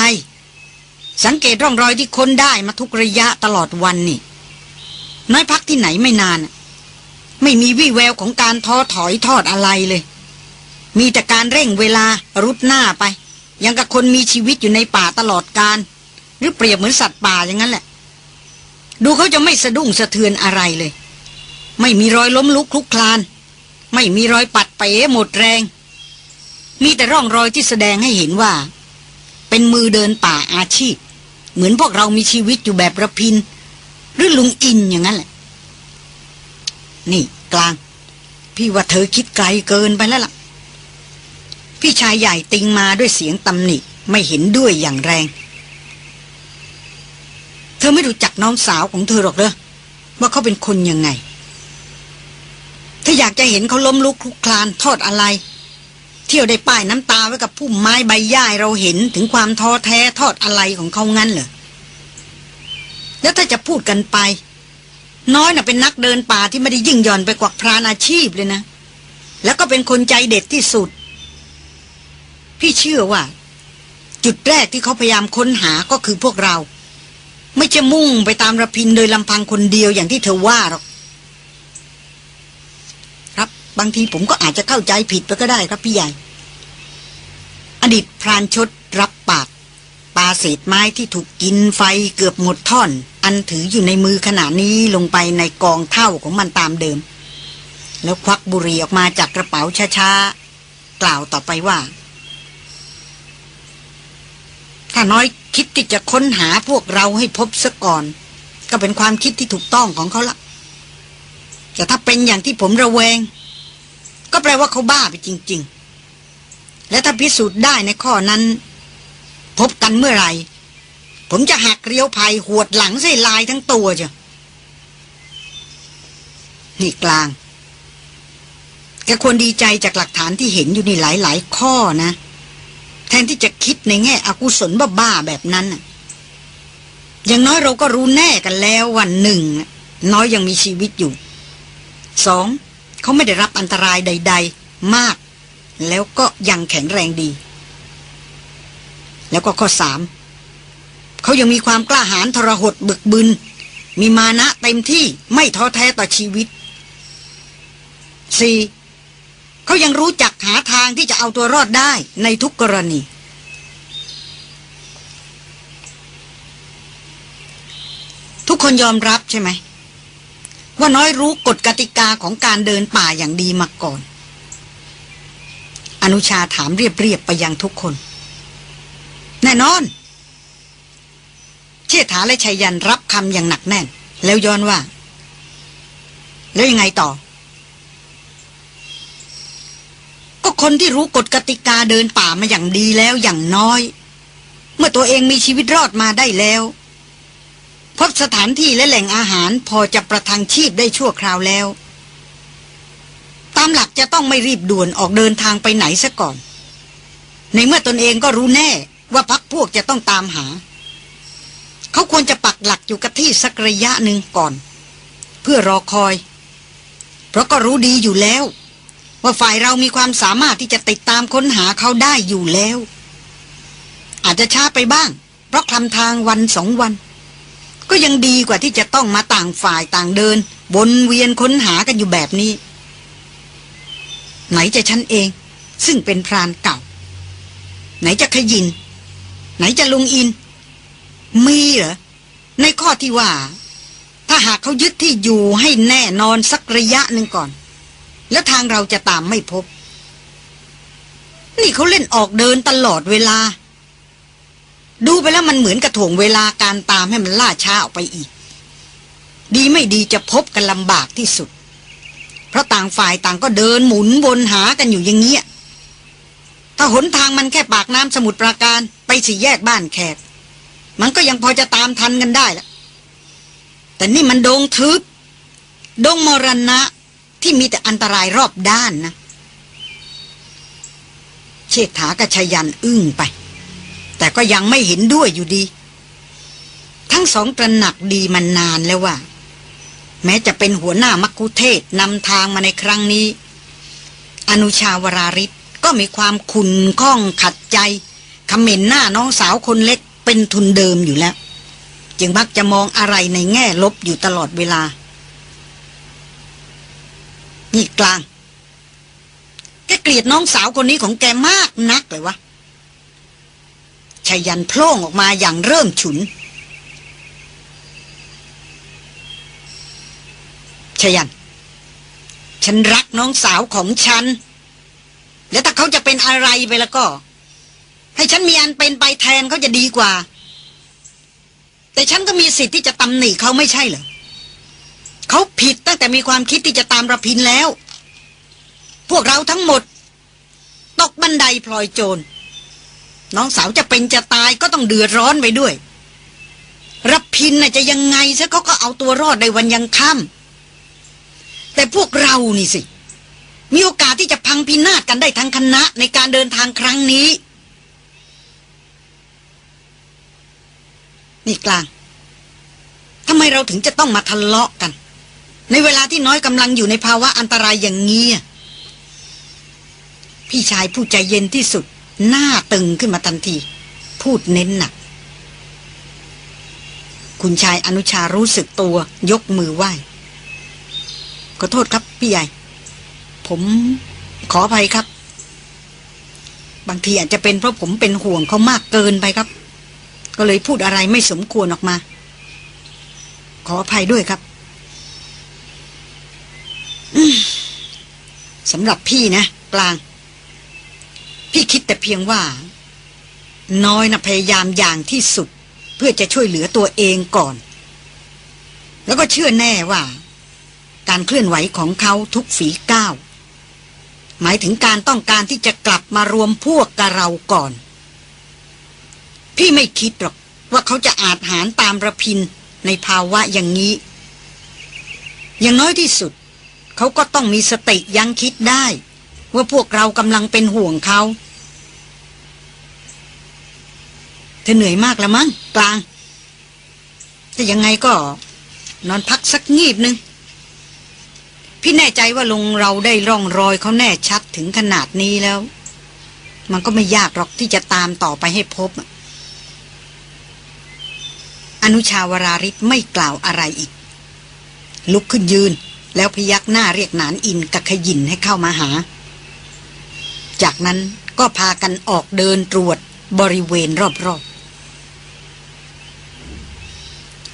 สังเกตร่องรอยที่ค้นได้มาทุกระยะตลอดวันนี่ น้อยพักที่ไหนไม่นาน ไม่มีวี่แววของการท้อถอยทอดอะไรเลย มีแต่การเร่งเวลารุดหน้าไป ยังกับคนมีชีวิตอยู่ในป่าตลอดการ หรือเปรียบเหมือนสัตว์ป่าอย่างนั้นแหละ ดูเขาจะไม่สะดุ้งสะเทือนอะไรเลย ไม่มีรอยล้มลุกคลุกคลาน ไม่มีรอยปัดเป๋หมดแรง มีแต่ร่องรอยที่แสดงให้เห็นว่า เป็นมือเดินป่าอาชีพ เหมือนพวกเรามีชีวิตอยู่แบบระพิน หรือลุงอินอย่างนั้นแหละ นี่กลาง พี่ว่าเธอคิดไกลเกินไปแล้วล่ะ พี่ชายใหญ่ติงมาด้วยเสียงตำหนิไม่เห็นด้วยอย่างแรง เธอไม่รู้จักน้องสาวของเธอหรอกเหรอว่าเขาเป็นคนยังไง ถ้าอยากจะเห็นเขาล้มลุกคลุกคลานทอดอะไร เที่ยวได้ป้ายน้ำตาไว้กับพุ่มไม้ใบหญ้าเราเห็นถึงความท้อแท้ทอดอะไรของเขางั้นเหรอแล้วถ้าจะพูดกันไป น้อยน่ะเป็นนักเดินป่าที่ไม่ได้ยิ่งย่อนไปกว่าพรานอาชีพเลยนะ แล้วก็เป็นคนใจเด็ดที่สุด พี่เชื่อว่า จุดแรกที่เขาพยายามค้นหาก็คือพวกเรา ไม่จะมุ่งไปตามระพินโดยลำพังคนเดียวอย่างที่เธอว่าหรอก บางทีผมก็อาจจะเข้าใจผิดไปก็ได้ครับพี่ใหญ่ อดีตพรานชดรับปากปาเศษไม้ที่ถูกกินไฟเกือบหมดท่อน อันถืออยู่ในมือขณะนี้ลงไปในกองเท่าของมันตามเดิม แล้วควักบุหรี่ออกมาจากกระเป๋าช้าๆ กล่าวต่อไปว่า ถ้าน้อยคิดที่จะค้นหาพวกเราให้พบซะก่อน ก็เป็นความคิดที่ถูกต้องของเขาละแต่ถ้าเป็นอย่างที่ผมระแวง ก็แปลว่าเขาบ้าไปจริง ๆ และถ้าพิสูจน์ได้ในข้อนั้น พบกันเมื่อไหร่ ผมจะหักเรียวภัยหวดหลังใส่ลายทั้งตัวจ้ะนี่กลางแกควรดีใจจากหลักฐานที่เห็นอยู่นี่หลาย ๆ ข้อนะ แทนที่จะคิดในแง่อกุศลบ้าๆแบบนั้นอย่างน้อยเราก็รู้แน่กันแล้ววันหนึ่ง น้อยยังมีชีวิตอยู่สอง เขาไม่ได้รับอันตรายใด ๆ มาก แล้วก็ยังแข็งแรงดี แล้วก็ข้อสามเขายังมีความกล้าหาญทรหดบึกบึน มีมานะเต็มที่ไม่ท้อแท้ต่อชีวิตสี่เขายังรู้จักหาทางที่จะเอาตัวรอดได้ในทุกกรณีทุกคนยอมรับใช่ไหม ว่าน้อยรู้กฎกติกาของการเดินป่าอย่างดีมาก่อน อนุชาถามเรียบๆไปยังทุกคน แน่นอน เชี่ยถาและชัยยันรับคำอย่างหนักแน่น แล้วย้อนว่า แล้วยังไงต่อ ก็คนที่รู้กฎกติกาเดินป่ามาอย่างดีแล้วอย่างน้อย เมื่อตัวเองมีชีวิตรอดมาได้แล้ว พบสถานที่และแหล่งอาหารพอจะประทังชีพได้ชั่วคราวแล้ว ตามหลักจะต้องไม่รีบด่วนออกเดินทางไปไหนซะก่อน ในเมื่อตนเองก็รู้แน่ว่าพักพวกจะต้องตามหา เขาควรจะปักหลักอยู่กับที่สักระยะหนึ่งก่อน เพื่อรอคอย เพราะก็รู้ดีอยู่แล้ว ว่าฝ่ายเรามีความสามารถที่จะติดตามค้นหาเขาได้อยู่แล้ว อาจจะช้าไปบ้าง เพราะคลำทางวันสองวัน ก็ยังดีกว่าที่จะต้องมาต่างฝ่ายต่างเดินวนเวียนค้นหากันอยู่แบบนี้ ไหนจะฉันเอง ซึ่งเป็นพรานเก่า ไหนจะขยิน ไหนจะลุงอิน มีเหรอ ในข้อที่ว่า ถ้าหากเขายึดที่อยู่ให้แน่นอนสักระยะหนึ่งก่อน แล้วทางเราจะตามไม่พบ นี่เขาเล่นออกเดินตลอดเวลา ดูไปแล้วมันเหมือนกระถ่วงเวลาการตามให้มันล่าช้าออกไปอีก ดีไม่ดีจะพบกันลำบากที่สุด เพราะต่างฝ่ายต่างก็เดินหมุนวนหากันอยู่อย่างเงี้ยถ้าหนทางมันแค่ปากน้ำสมุทรปราการไปสี่แยกบ้านแขก มันก็ยังพอจะตามทันกันได้ละแต่นี่มันโดงทึบ ดงมรณะที่มีแต่อันตรายรอบด้านนะ เชษฐากระชยันอึ้งไป แต่ก็ยังไม่เห็นด้วยอยู่ดี ทั้งสองตระหนักดีมานานแล้วว่า แม้จะเป็นหัวหน้ามักคุเทศนำทางมาในครั้งนี้ อนุชาวราริศก็มีความขุนข้องขัดใจคำเหม็นหน้าน้องสาวคนเล็กเป็นทุนเดิมอยู่แล้ว จึงมักจะมองอะไรในแง่ลบอยู่ตลอดเวลา นี่กลาง แกเกลียดน้องสาวคนนี้ของแกมากนักเลยวะ ชยันโพล่งออกมาอย่างเริ่มฉุนชยัน ฉันรักน้องสาวของฉัน แล้วถ้าเขาจะเป็นอะไรไปแล้วก็ ให้ฉันมีอันเป็นไปแทนเขาจะดีกว่า แต่ฉันก็มีสิทธิ์ที่จะตำหนิเขาไม่ใช่เหรอเขาผิดตั้งแต่มีความคิดที่จะตามระพินแล้ว พวกเราทั้งหมด ตกบันไดพลอยโจร น้องสาวจะเป็นจะตายก็ต้องเดือดร้อนไปด้วยรับพินน่ะจะยังไงซะเขาก็เอาตัวรอดในวันยังค่ำแต่พวกเรานี่สิ มีโอกาสที่จะพังพินาศกันได้ทั้งคณะในการเดินทางครั้งนี้ นี่กลางทำไมเราถึงจะต้องมาทะเลาะกัน ในเวลาที่น้อยกำลังอยู่ในภาวะอันตรายอย่างนี้พี่ชายผู้ใจเย็นที่สุด หน้าตึงขึ้นมาทันที พูดเน้นหนัก คุณชายอนุชารู้สึกตัวยกมือไหว้ขอโทษครับพี่ใหญ่ ผมขออภัยครับ บางทีอาจจะเป็นเพราะผมเป็นห่วงเขามากเกินไปครับ ก็เลยพูดอะไรไม่สมควรออกมา ขออภัยด้วยครับสำหรับพี่นะ กลาง พี่คิดแต่เพียงว่า น้อยนะพยายามอย่างที่สุด เพื่อจะช่วยเหลือตัวเองก่อน แล้วก็เชื่อแน่ว่า การเคลื่อนไหวของเขาทุกฝีก้าว หมายถึงการต้องการที่จะกลับมารวมพวกกับเราก่อน พี่ไม่คิดหรอกว่าเขาจะอาจหารตามระพินในภาวะอย่างนี้ อย่างน้อยที่สุด เขาก็ต้องมีสติยังคิดได้ ว่าพวกเรากำลังเป็นห่วงเขา เธอเหนื่อยมากแล้วมั้งกลาง แต่ยังไงก็ นอนพักสักงีบนึง พี่แน่ใจว่าลงเราได้ร่องรอยเขาแน่ชัดถึงขนาดนี้แล้ว มันก็ไม่ยากหรอกที่จะตามต่อไปให้พบ อนุชาวราริศไม่กล่าวอะไรอีก ลุกขึ้นยืนแล้วพยักหน้าเรียกนานอินกับขยินให้เข้ามาหา จากนั้นก็พากันออกเดินตรวจบริเวณรอบๆ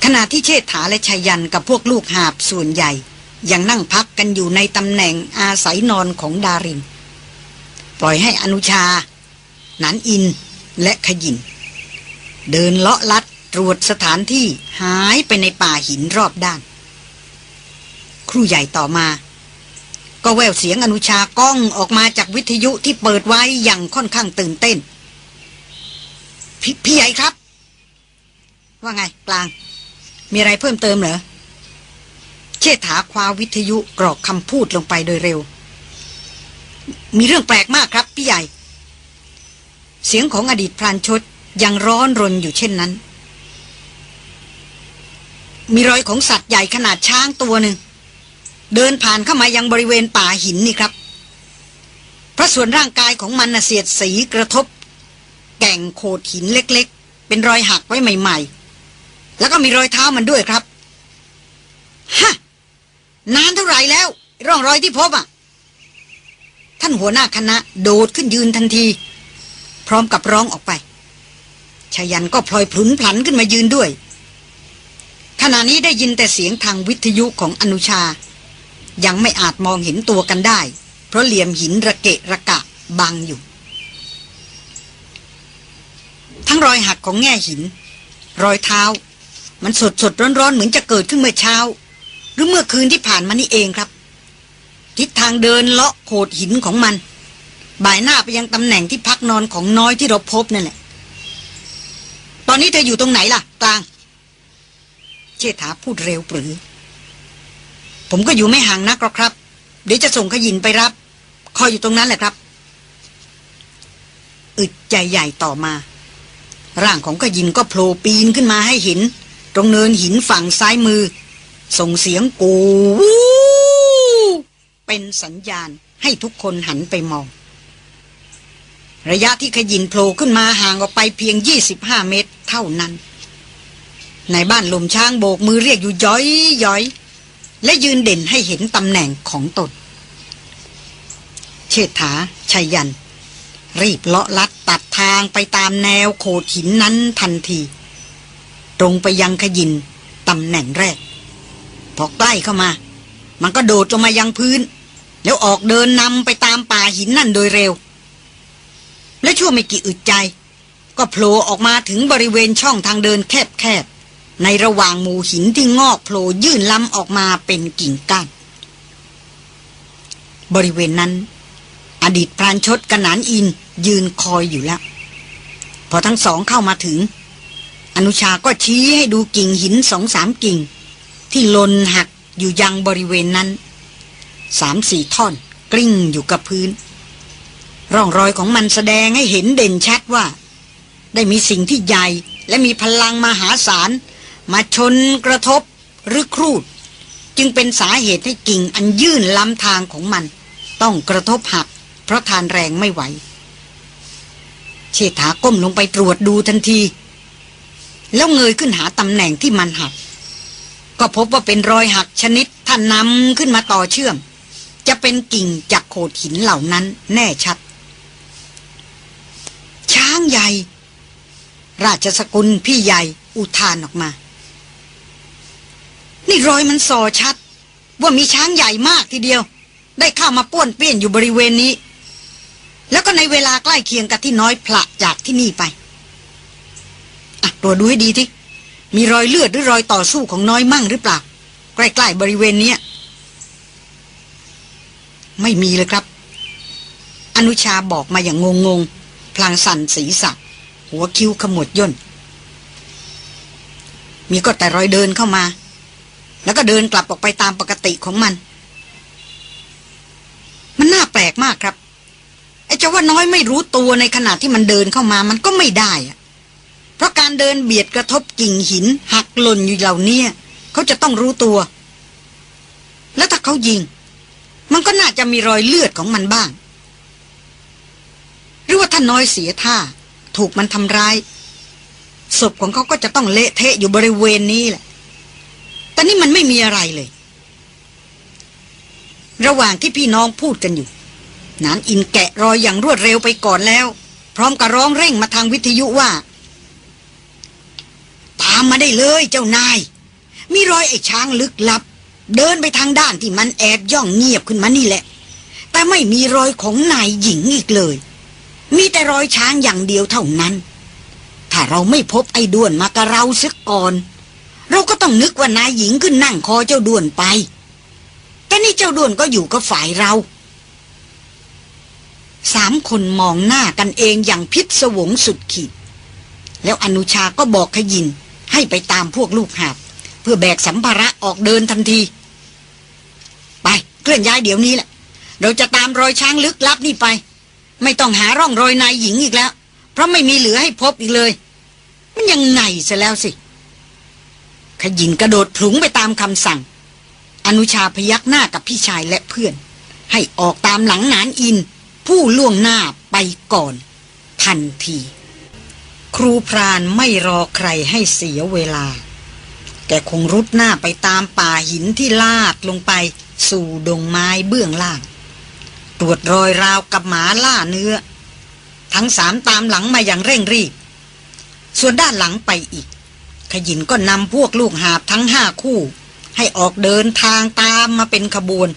ขณะที่เชษฐาและชายันกับพวกลูกหาบส่วนใหญ่ ยังนั่งพักกันอยู่ในตำแหน่งอาศัยนอนของดาริน ปล่อยให้อนุชา นันอินและขยิน เดินเลาะลัดตรวจสถานที่หายไปในป่าหินรอบด้าน ครูใหญ่ต่อมา ก็แววเสียงอนุชาก้องออกมาจากวิทยุที่เปิดไว้อย่างค่อนข้างตื่นเต้นพพี่ใหญ่ครับ ว่าไงกลาง มีอะไรเพิ่มเติมเหรอ เชษฐาคว้าวิทยุกรอกคำพูดลงไปโดยเร็ว มีเรื่องแปลกมากครับ พี่ใหญ่ เสียงของอดีตพรานชดยังร้อนรนอยู่เช่นนั้น มีรอยของสัตว์ใหญ่ขนาดช้างตัวหนึ่ง เดินผ่านเข้ามายังบริเวณป่าหินนี่ครับ เพราะส่วนร่างกายของมันเสียดสีกระทบ แก่งโขดหินเล็ก ๆ เป็นรอยหักไว้ใหม่ ๆ แล้วก็มีรอยเท้ามันด้วยครับฮะนานเท่าไหร่แล้ว ร่องรอยที่พบอะ ท่านหัวหน้าคณะโดดขึ้นยืนทันที พร้อมกับร้องออกไปชายันก็พลอยพลุนพลันขึ้นมายืนด้วย ขณะนี้ได้ยินแต่เสียงทางวิทยุของอนุชา ยังไม่อาจมองเห็นตัวกันได้ เพราะเหลี่ยมหินระเกะระกะบังอยู่ ทั้งรอยหักของแง่หิน รอยเท้า มันสดสดร้อนร้อนเหมือนจะเกิดขึ้นเมื่อเช้า หรือเมื่อคืนที่ผ่านมานี่เองครับ ทิศทางเดินเลาะโขดหินของมัน บ่ายหน้าไปยังตำแหน่งที่พักนอนของน้อยที่เราพบนั่นแหละ ตอนนี้เธออยู่ตรงไหนล่ะ กลาง เชษฐาพูดเร็วปรือ ผมก็อยู่ไม่ห่างนักหรอกครับ เดี๋ยวจะส่งขยินไปรับ คอยอยู่ตรงนั้นแหละครับ อึดใจใหญ่ต่อมา ร่างของขยินก็โผล่ปีนขึ้นมาให้เห็น ตรงเนินหินฝั่งซ้ายมือ ส่งเสียงกูวูเป็นสัญญาณให้ทุกคนหันไปมอง ระยะที่ขยินโผล่ขึ้นมาห่างออกไปเพียง 25 เมตรเท่านั้น ในบ้านลมช้างโบกมือเรียกอยู่ย้อยย้อยและยืนเด่นให้เห็นตำแหน่งของตน เชษฐาชัยยัน รีบเลาะลัดตัดทางไปตามแนวโขดหินนั้นทันที ตรงไปยังขยินตำแหน่งแรก พอใกล้เข้ามา มันก็โดดลงมายังพื้น แล้วออกเดินนำไปตามป่าหินนั่นโดยเร็ว และชั่วไม่กี่อึดใจ ก็โผล่ออกมาถึงบริเวณช่องทางเดินแคบๆในระหว่างหมู่หินที่งอกโผล่ยื่นล้ำออกมาเป็นกิ่งก้านบริเวณนั้น อดีตพรานชดกระนานอินยืนคอยอยู่แล้ว พอทั้งสองเข้ามาถึง อนุชาก็ชี้ให้ดูกิ่งหินสองสามกิ่ง ที่ลนหักอยู่ยังบริเวณนั้นสามสี่ท่อนกลิ้งอยู่กับพื้น ร่องรอยของมันแสดงให้เห็นเด่นชัดว่า ได้มีสิ่งที่ใหญ่และมีพลังมหาศาล มาชนกระทบหรือครูด จึงเป็นสาเหตุให้กิ่งอันยื่นล้ำทางของมัน ต้องกระทบหัก เพราะทานแรงไม่ไหว เชษฐาก้มลงไปตรวจดูทันที แล้วเงยขึ้นหาตำแหน่งที่มันหัก ก็พบว่าเป็นรอยหักชนิดท่านนำขึ้นมาต่อเชื่อม จะเป็นกิ่งจากโขดหินเหล่านั้นแน่ชัด ช้างใหญ่ ราชสกุลพี่ใหญ่อุทานออกมา นี่รอยมันส่อชัด ว่ามีช้างใหญ่มากทีเดียว ได้เข้ามาป้วนเปี้ยนอยู่บริเวณนี้ แล้วก็ในเวลาใกล้เคียงกับที่น้อยพละจากที่นี่ไป อะตรวจดูให้ดีที่มีรอยเลือดหรือรอยต่อสู้ของน้อยมั่งหรือเปล่า ใกล้ๆบริเวณเนี้ยไม่มีเลยครับ อนุชาบอกมาอย่างงงๆ พลางสั่นศีรษะหัวคิ้วขมวดย่น มีก็แต่รอยเดินเข้ามา แล้วก็เดินกลับออกไปตามปกติของมัน มันน่าแปลกมากครับ ไอ้เจ้าว่าน้อยไม่รู้ตัวในขณะที่มันเดินเข้ามา มันก็ไม่ได้อะ ราะการเดินเบียดกระทบกิ่งหิน หักหล่นอยู่เหล่านี้เขาจะต้องรู้ตัว แล้วถ้าเขายิง มันก็น่าจะมีรอยเลือดของมันบ้าง หรือว่าถ้าน้อยเสียท่า ถูกมันทำร้ายศพของเขาก็จะต้องเละเทะอยู่บริเวณนี้แหละ แต่นี่มันไม่มีอะไรเลย ระหว่างที่พี่น้องพูดกันอยู่ นานอินแกะรอยอย่างรวดเร็วไปก่อนแล้ว พร้อมกับร้องเร่งมาทางวิทยุว่า ตามมาได้เลยเจ้านาย มีรอยไอ้ช้างลึกลับ เดินไปทางด้านที่มันแอบย่องเงียบขึ้นมานี่แหละ แต่ไม่มีรอยของนายหญิงอีกเลย มีแต่รอยช้างอย่างเดียวเท่านั้น ถ้าเราไม่พบไอ้ด้วนมากระเราเสียก่อน เราก็ต้องนึกว่านายหญิงขึ้นนั่งคอเจ้าด้วนไปแต่นี่เจ้าด้วนก็อยู่กับฝ่ายเราสามคนมองหน้ากันเองอย่างพิศวงสุดขีด แล้วอนุชาก็บอกขยิน ให้ไปตามพวกลูกหาบ เพื่อแบกสัมภาระออกเดินทันที ไปเคลื่อนย้ายเดี๋ยวนี้แหละ เราจะตามรอยช้างลึกลับนี่ไป ไม่ต้องหาร่องรอยนายหญิงอีกแล้ว เพราะไม่มีเหลือให้พบอีกเลย มันยังไงซะแล้วสิ ขยินกระโดดพลุงไปตามคำสั่ง อนุชาพยักหน้ากับพี่ชายและเพื่อน ให้ออกตามหลังนานอิน ผู้ล่วงหน้าไปก่อน ทันที ครูพรานไม่รอใครให้เสียเวลา แกคงรุดหน้าไปตามป่าหินที่ลาดลงไปสู่ดงไม้เบื้องล่าง ตรวจรอยราวกับหมาล่าเนื้อ ทั้งสามตามหลังมาอย่างเร่งรีบ ส่วนด้านหลังไปอีก ขยินก็นำพวกลูกหาบทั้งห้าคู่ ให้ออกเดินทางตามมาเป็นขบวน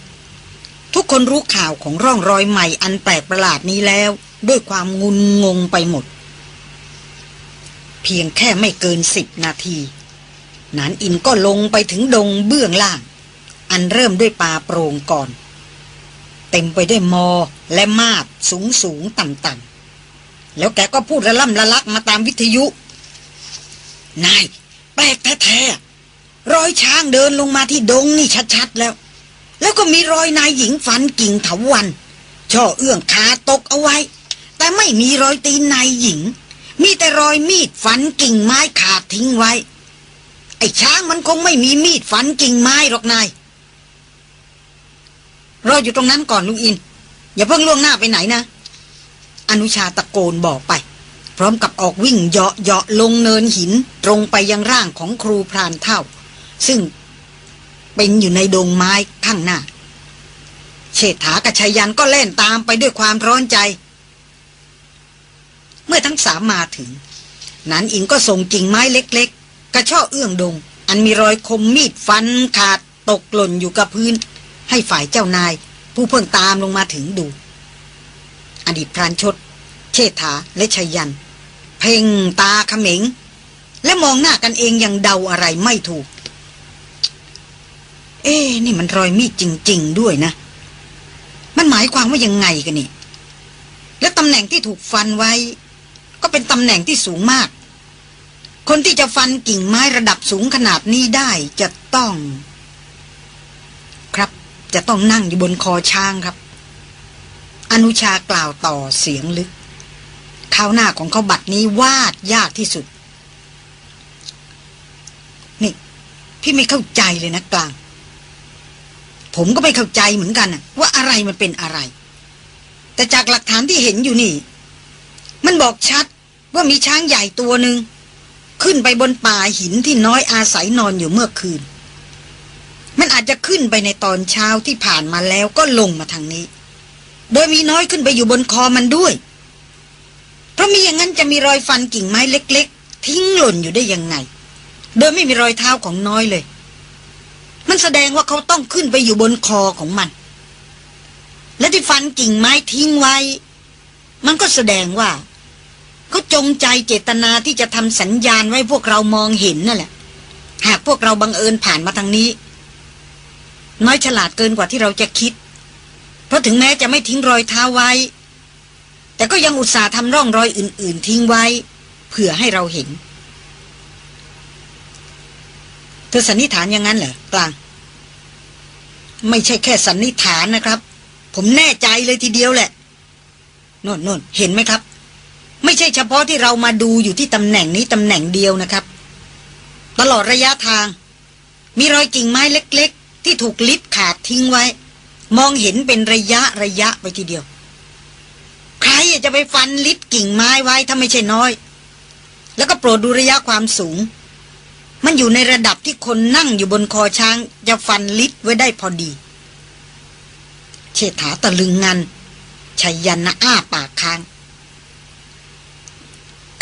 ทุกคนรู้ข่าวของร่องรอยใหม่อันแปลกประหลาดนี้แล้ว ด้วยความงุนงงไปหมด เพียงแค่ไม่เกินสิบนาทีนานอินก็ลงไปถึงดงเบื้องล่าง อันเริ่มด้วยป่าโปร่งก่อน เต็มไปด้วยมอและมาบสูงสูงต่ำต่ำแล้วแกก็พูดระล่ำละลักมาตามวิทยุ นาย แปลกแท้ๆรอยช้างเดินลงมาที่ดงนี่ชัดๆแล้ว แล้วก็มีรอยนายหญิงฟันกิ่งเถาวัน ช่อเอื้องขาตกเอาไว้ แต่ไม่มีรอยตีนนายหญิง มีแต่รอยมีดฟันกิ่งไม้ขาดทิ้งไว้ ไอ้ช้างมันคงไม่มีมีดฟันกิ่งไม้หรอกนายรออยู่ตรงนั้นก่อนลุงอิน อย่าเพิ่งล่วงหน้าไปไหนนะ อนุชาตะโกนบอกไป พร้อมกับออกวิ่งเหาะเหาะลงเนินหินตรงไปยังร่างของครูพรานเท่า ซึ่งเป็นอยู่ในดงไม้ข้างหน้า เชษฐากับชัยยันก็เล่นตามไปด้วยความร้อนใจ เมื่อทั้งสามมาถึง นันอินก็ส่งกิ่งไม้เล็ก ๆ กระช่อเอื้องดง อันมีรอยคมมีดฟันขาดตกหล่นอยู่กับพื้น ให้ฝ่ายเจ้านาย ผู้เพิ่งตามลงมาถึงดู อดีตพรานชด เชษฐาและชัยยัน เพ่งตาเขม็งและมองหน้ากันเองยังเดาอะไรไม่ถูก เอ๊นี่มันรอยมีดจริง ๆ ด้วยนะ มันหมายความว่ายังไงกันนี่และตำแหน่งที่ถูกฟันไว้ ก็เป็นตำแหน่งที่สูงมาก คนที่จะฟันกิ่งไม้ระดับสูงขนาดนี้ได้จะต้อง ครับ จะต้องนั่งอยู่บนคอช้างครับ อนุชากล่าวต่อเสียงลึกข้าวหน้าของเขาบัดนี้วาดยากที่สุด นี่ พี่ไม่เข้าใจเลยนะกลาง ผมก็ไม่เข้าใจเหมือนกันว่าอะไรมันเป็นอะไร แต่จากหลักฐานที่เห็นอยู่นี่ มันบอกชัด ว่ามีช้างใหญ่ตัวหนึ่ง ขึ้นไปบนป่าหินที่น้อยอาศัยนอนอยู่เมื่อคืน มันอาจจะขึ้นไปในตอนเช้าที่ผ่านมาแล้วก็ลงมาทางนี้ โดยมีน้อยขึ้นไปอยู่บนคอมันด้วย เพราะมีอย่างนั้นจะมีรอยฟันกิ่งไม้เล็ก ๆ ทิ้งหล่นอยู่ได้ยังไง โดยไม่มีรอยเท้าของน้อยเลย มันแสดงว่าเขาต้องขึ้นไปอยู่บนคอของมัน และที่ฟันกิ่งไม้ทิ้งไว้ มันก็แสดงว่า เขาจงใจเจตนาที่จะทำสัญญาณไว้พวกเรามองเห็นนั่นแหละ หากพวกเราบังเอิญผ่านมาทางนี้ น้อยฉลาดเกินกว่าที่เราจะคิด เพราะถึงแม้จะไม่ทิ้งรอยเท้าไว้ แต่ก็ยังอุตส่าห์ทำร่องรอยอื่น ๆ ทิ้งไว้ เผื่อให้เราเห็น เธอสันนิษฐานอย่างนั้นเหรอกลาง ไม่ใช่แค่สันนิษฐานนะครับ ผมแน่ใจเลยทีเดียวแหละนนนนเห็นไหมครับ ไม่ใช่เฉพาะที่เรามาดูอยู่ที่ตำแหน่งนี้ตำแหน่งเดียวนะครับ ตลอดระยะทาง มีรอยกิ่งไม้เล็ก ๆ ที่ถูกลิดขาดทิ้งไว้ มองเห็นเป็นระยะระยะไปทีเดียว ใครจะไปฟันลิดกิ่งไม้ไว้ถ้าไม่ใช่น้อย แล้วก็โปรดดูระยะความสูง มันอยู่ในระดับที่คนนั่งอยู่บนคอช้างจะฟันลิดไว้ได้พอดี เชษฐาตะลึงงันชัยยันนะอ้าปากค้าง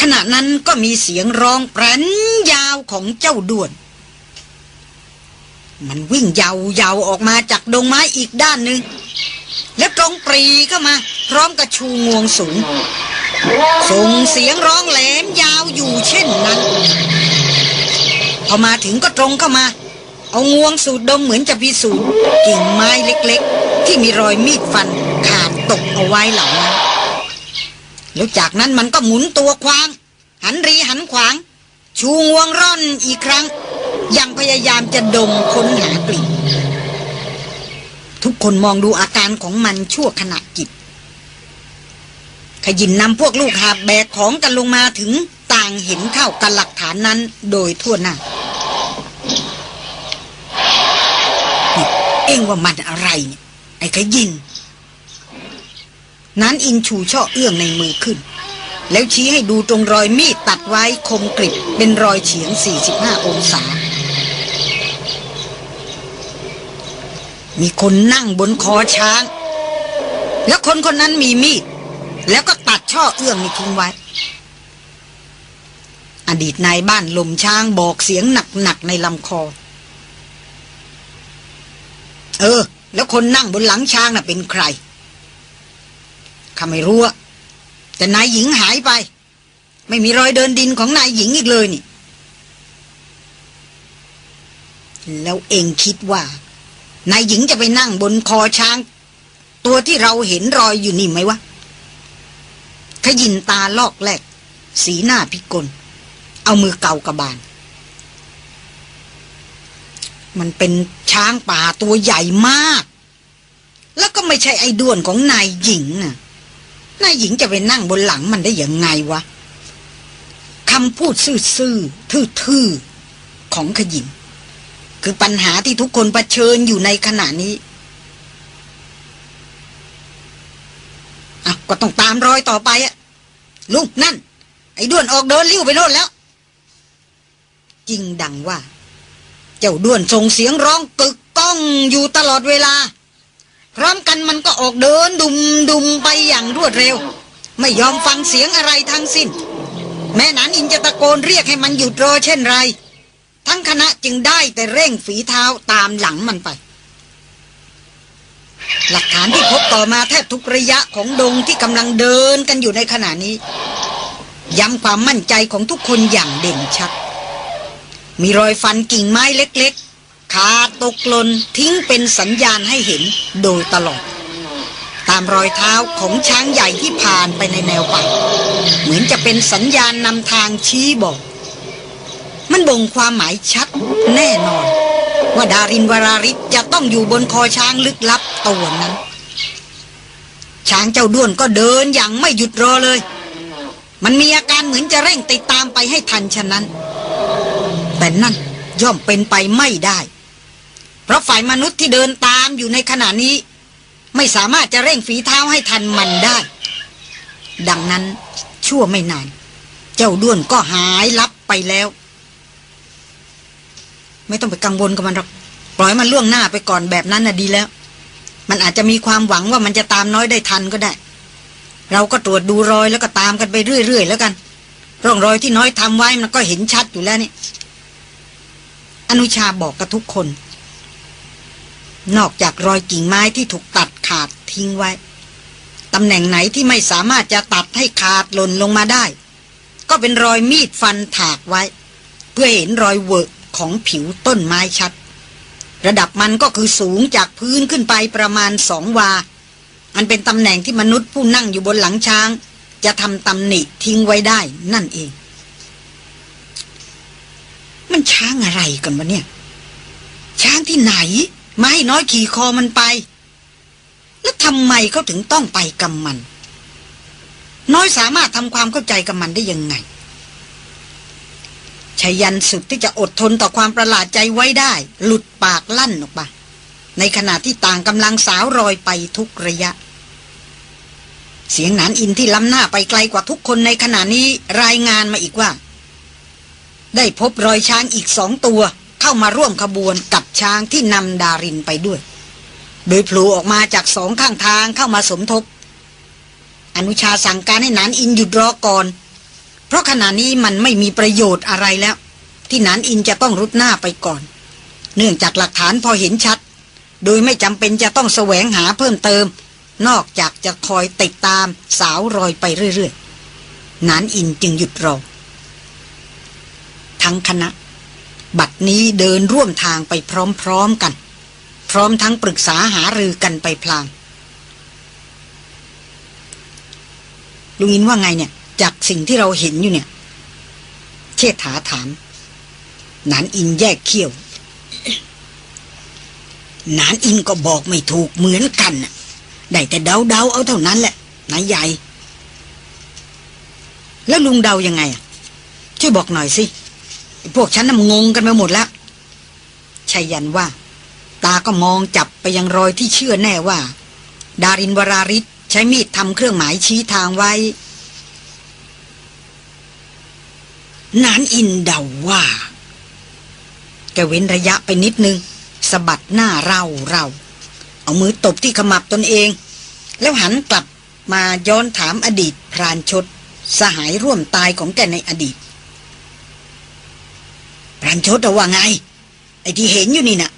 ขณะนั้นก็มีเสียงร้องแปรนยาวของเจ้าด้วน มันวิ่งยาวๆออกมาจากดงไม้อีกด้านหนึ่งแล้วตรงปรีเข้ามา พร้อมกับชูงวงสูง ส่งเสียงร้องแหลมยาวอยู่เช่นนั้น พอมาถึงก็ตรงเข้ามา เอางวงสูดดมเหมือนจะพิสูจน์กิ่งไม้เล็กๆ ที่มีรอยมีดฟันขาดตกเอาไว้เหล่านั้น แล้วจากนั้นมันก็หมุนตัวควาง หันรีหันขวาง ชูงวงร่อนอีกครั้ง ยังพยายามจะดมค้นหากลิ่น ทุกคนมองดูอาการของมันชั่วขณะจิต ขยินนำพวกลูกหาบแบกของกันลงมาถึงต่างเห็นเข้ากันหลักฐานนั้นโดยทั่วหน้าเอ็งว่ามันอะไรเนี่ยไอ้ขยิน นั้นอินชูช่อเอื้องในมือขึ้น แล้วชี้ให้ดูตรงรอยมีดตัดไว้คมกริบเป็นรอยเฉียง 45 องศา มีคนนั่งบนคอช้าง แล้วคนคนนั้นมีมีด แล้วก็ตัดช่อเอื้องนี่ทิ้งไว้ อดีตนายบ้านลมช้างบอกเสียงหนักๆในลำคอ เออ แล้วคนนั่งบนหลังช้างน่ะเป็นใคร ข้าไม่รู้อะแต่นายหญิงหายไป ไม่มีรอยเดินดินของนายหญิงอีกเลยนี่ แล้วเองคิดว่า นายหญิงจะไปนั่งบนคอช้าง ตัวที่เราเห็นรอยอยู่นี่ไหมวะขยินตาลอกแลก สีหน้าพิกล เอามือเกากระบาล มันเป็นช้างป่าตัวใหญ่มาก แล้วก็ไม่ใช่ไอ้ด้วนของนายหญิงน่ะ นายหญิงจะไปนั่งบนหลังมันได้ยังไงวะคำพูดซื่อๆทื่อๆของขยินคือปัญหาที่ทุกคนเผชิญอยู่ในขณะนี้อะก็ต้องตามรอยต่อไปอะลุงนั่น ไอ้ด้วนออกเดินลิ้วไปโน่นแล้ว จริงดังว่า เจ้าด้วนส่งเสียงร้องกึกก้องอยู่ตลอดเวลา พร้อมกันมันก็ออกเดินดุมดุมไปอย่างรวดเร็ว ไม่ยอมฟังเสียงอะไรทั้งสิ้น แม่นันอินจะตะโกนเรียกให้มันหยุดรอเช่นไร ทั้งคณะจึงได้แต่เร่งฝีเท้าตามหลังมันไป หลักฐานที่พบต่อมาแทบทุกระยะของดงที่กำลังเดินกันอยู่ในขณะนี้ ย้ำความมั่นใจของทุกคนอย่างเด่นชัด มีรอยฟันกิ่งไม้เล็กๆ ขาตกหล่นทิ้งเป็นสัญญาณให้เห็นโดยตลอด ตามรอยเท้าของช้างใหญ่ที่ผ่านไปในแนวป่าเหมือนจะเป็นสัญญาณนำทางชี้บอก มันบ่งความหมายชัดแน่นอน ว่าดารินวราริศจะต้องอยู่บนคอช้างลึกลับตัวนั้น ช้างเจ้าด้วนก็เดินอย่างไม่หยุดรอเลย มันมีอาการเหมือนจะเร่งติดตามไปให้ทันฉะนั้น แต่นั่นย่อมเป็นไปไม่ได้ เพราะฝ่ายมนุษย์ที่เดินตามอยู่ในขณะนี้ ไม่สามารถจะเร่งฝีเท้าให้ทันมันได้ ดังนั้นชั่วไม่นาน เจ้าด้วนก็หายลับไปแล้ว ไม่ต้องไปกังวลกับมันหรอกปล่อยมันล่วงหน้าไปก่อนแบบนั้นน่ะดีแล้ว มันอาจจะมีความหวังว่ามันจะตามน้อยได้ทันก็ได้ เราก็ตรวจดูรอยแล้วก็ตามกันไปเรื่อยๆแล้วกัน ร่องรอยที่น้อยทำไว้มันก็เห็นชัดอยู่แล้วนี่อนุชาบอกกับทุกคน นอกจากรอยกิ่งไม้ที่ถูกตัดขาดทิ้งไว้ ตำแหน่งไหนที่ไม่สามารถจะตัดให้ขาดหล่นลงมาได้ ก็เป็นรอยมีดฟันถากไว้ เพื่อเห็นรอยเวอะของผิวต้นไม้ชัด ระดับมันก็คือสูงจากพื้นขึ้นไปประมาณสองวา อันเป็นตำแหน่งที่มนุษย์ผู้นั่งอยู่บนหลังช้าง จะทำตำหนิทิ้งไว้ได้นั่นเอง มันช้างอะไรกันวะเนี่ย ช้างที่ไหน มาให้น้อยขี่คอมันไป แล้วทำไมเขาถึงต้องไปกับมัน น้อยสามารถทำความเข้าใจกับมันได้ยังไงชายันสุดที่จะอดทนต่อความประหลาดใจไว้ได้ หลุดปากลั่นออกมาในขณะที่ต่างกำลังสาวรอยไปทุกระยะ เสียงหนานอินที่ล้ำหน้าไปไกลกว่าทุกคนในขณะนี้รายงานมาอีกว่า ได้พบรอยช้างอีกสองตัว เข้ามาร่วมขบวนกับช้างที่นำดารินไปด้วย โดยโผล่ออกมาจากสองข้างทางเข้ามาสมทบ อนุชาสั่งการให้นานอินหยุดรอก่อน เพราะขณะนี้มันไม่มีประโยชน์อะไรแล้ว ที่นานอินจะต้องรุดหน้าไปก่อน เนื่องจากหลักฐานพอเห็นชัด โดยไม่จำเป็นจะต้องแสวงหาเพิ่มเติม นอกจากจะคอยติดตามสาวรอยไปเรื่อยๆนานอินจึงหยุดรอทั้งคณะ บัดนี้เดินร่วมทางไปพร้อมๆกัน พร้อมทั้งปรึกษาหารือกันไปพลางลุงอินว่าไงเนี่ย จากสิ่งที่เราเห็นอยู่เนี่ย เชษฐาถามนานอินแยกเขี้ยวนานอินก็บอกไม่ถูกเหมือนกันได้แต่เดาเดาเอาเท่านั้นแหละนายใหญ่ แล้วลุงเดายังไงช่วยบอกหน่อยสิ พวกฉันน่ะงงกันไปหมดแล้วชัยยันว่า ตาก็มองจับไปยังรอยที่เชื่อแน่ว่า ดารินวราริศใช้มีดทำเครื่องหมายชี้ทางไว้นานอินเดาว่า แกเว้นระยะไปนิดนึงสะบัดหน้าเราเราเอามือตบที่ขมับตนเอง แล้วหันกลับมาย้อนถามอดีตพรานชด สหายร่วมตายของแกในอดีต พรานชดว่าไง ไอ้ที่เห็นอยู่นี่นะ่ะ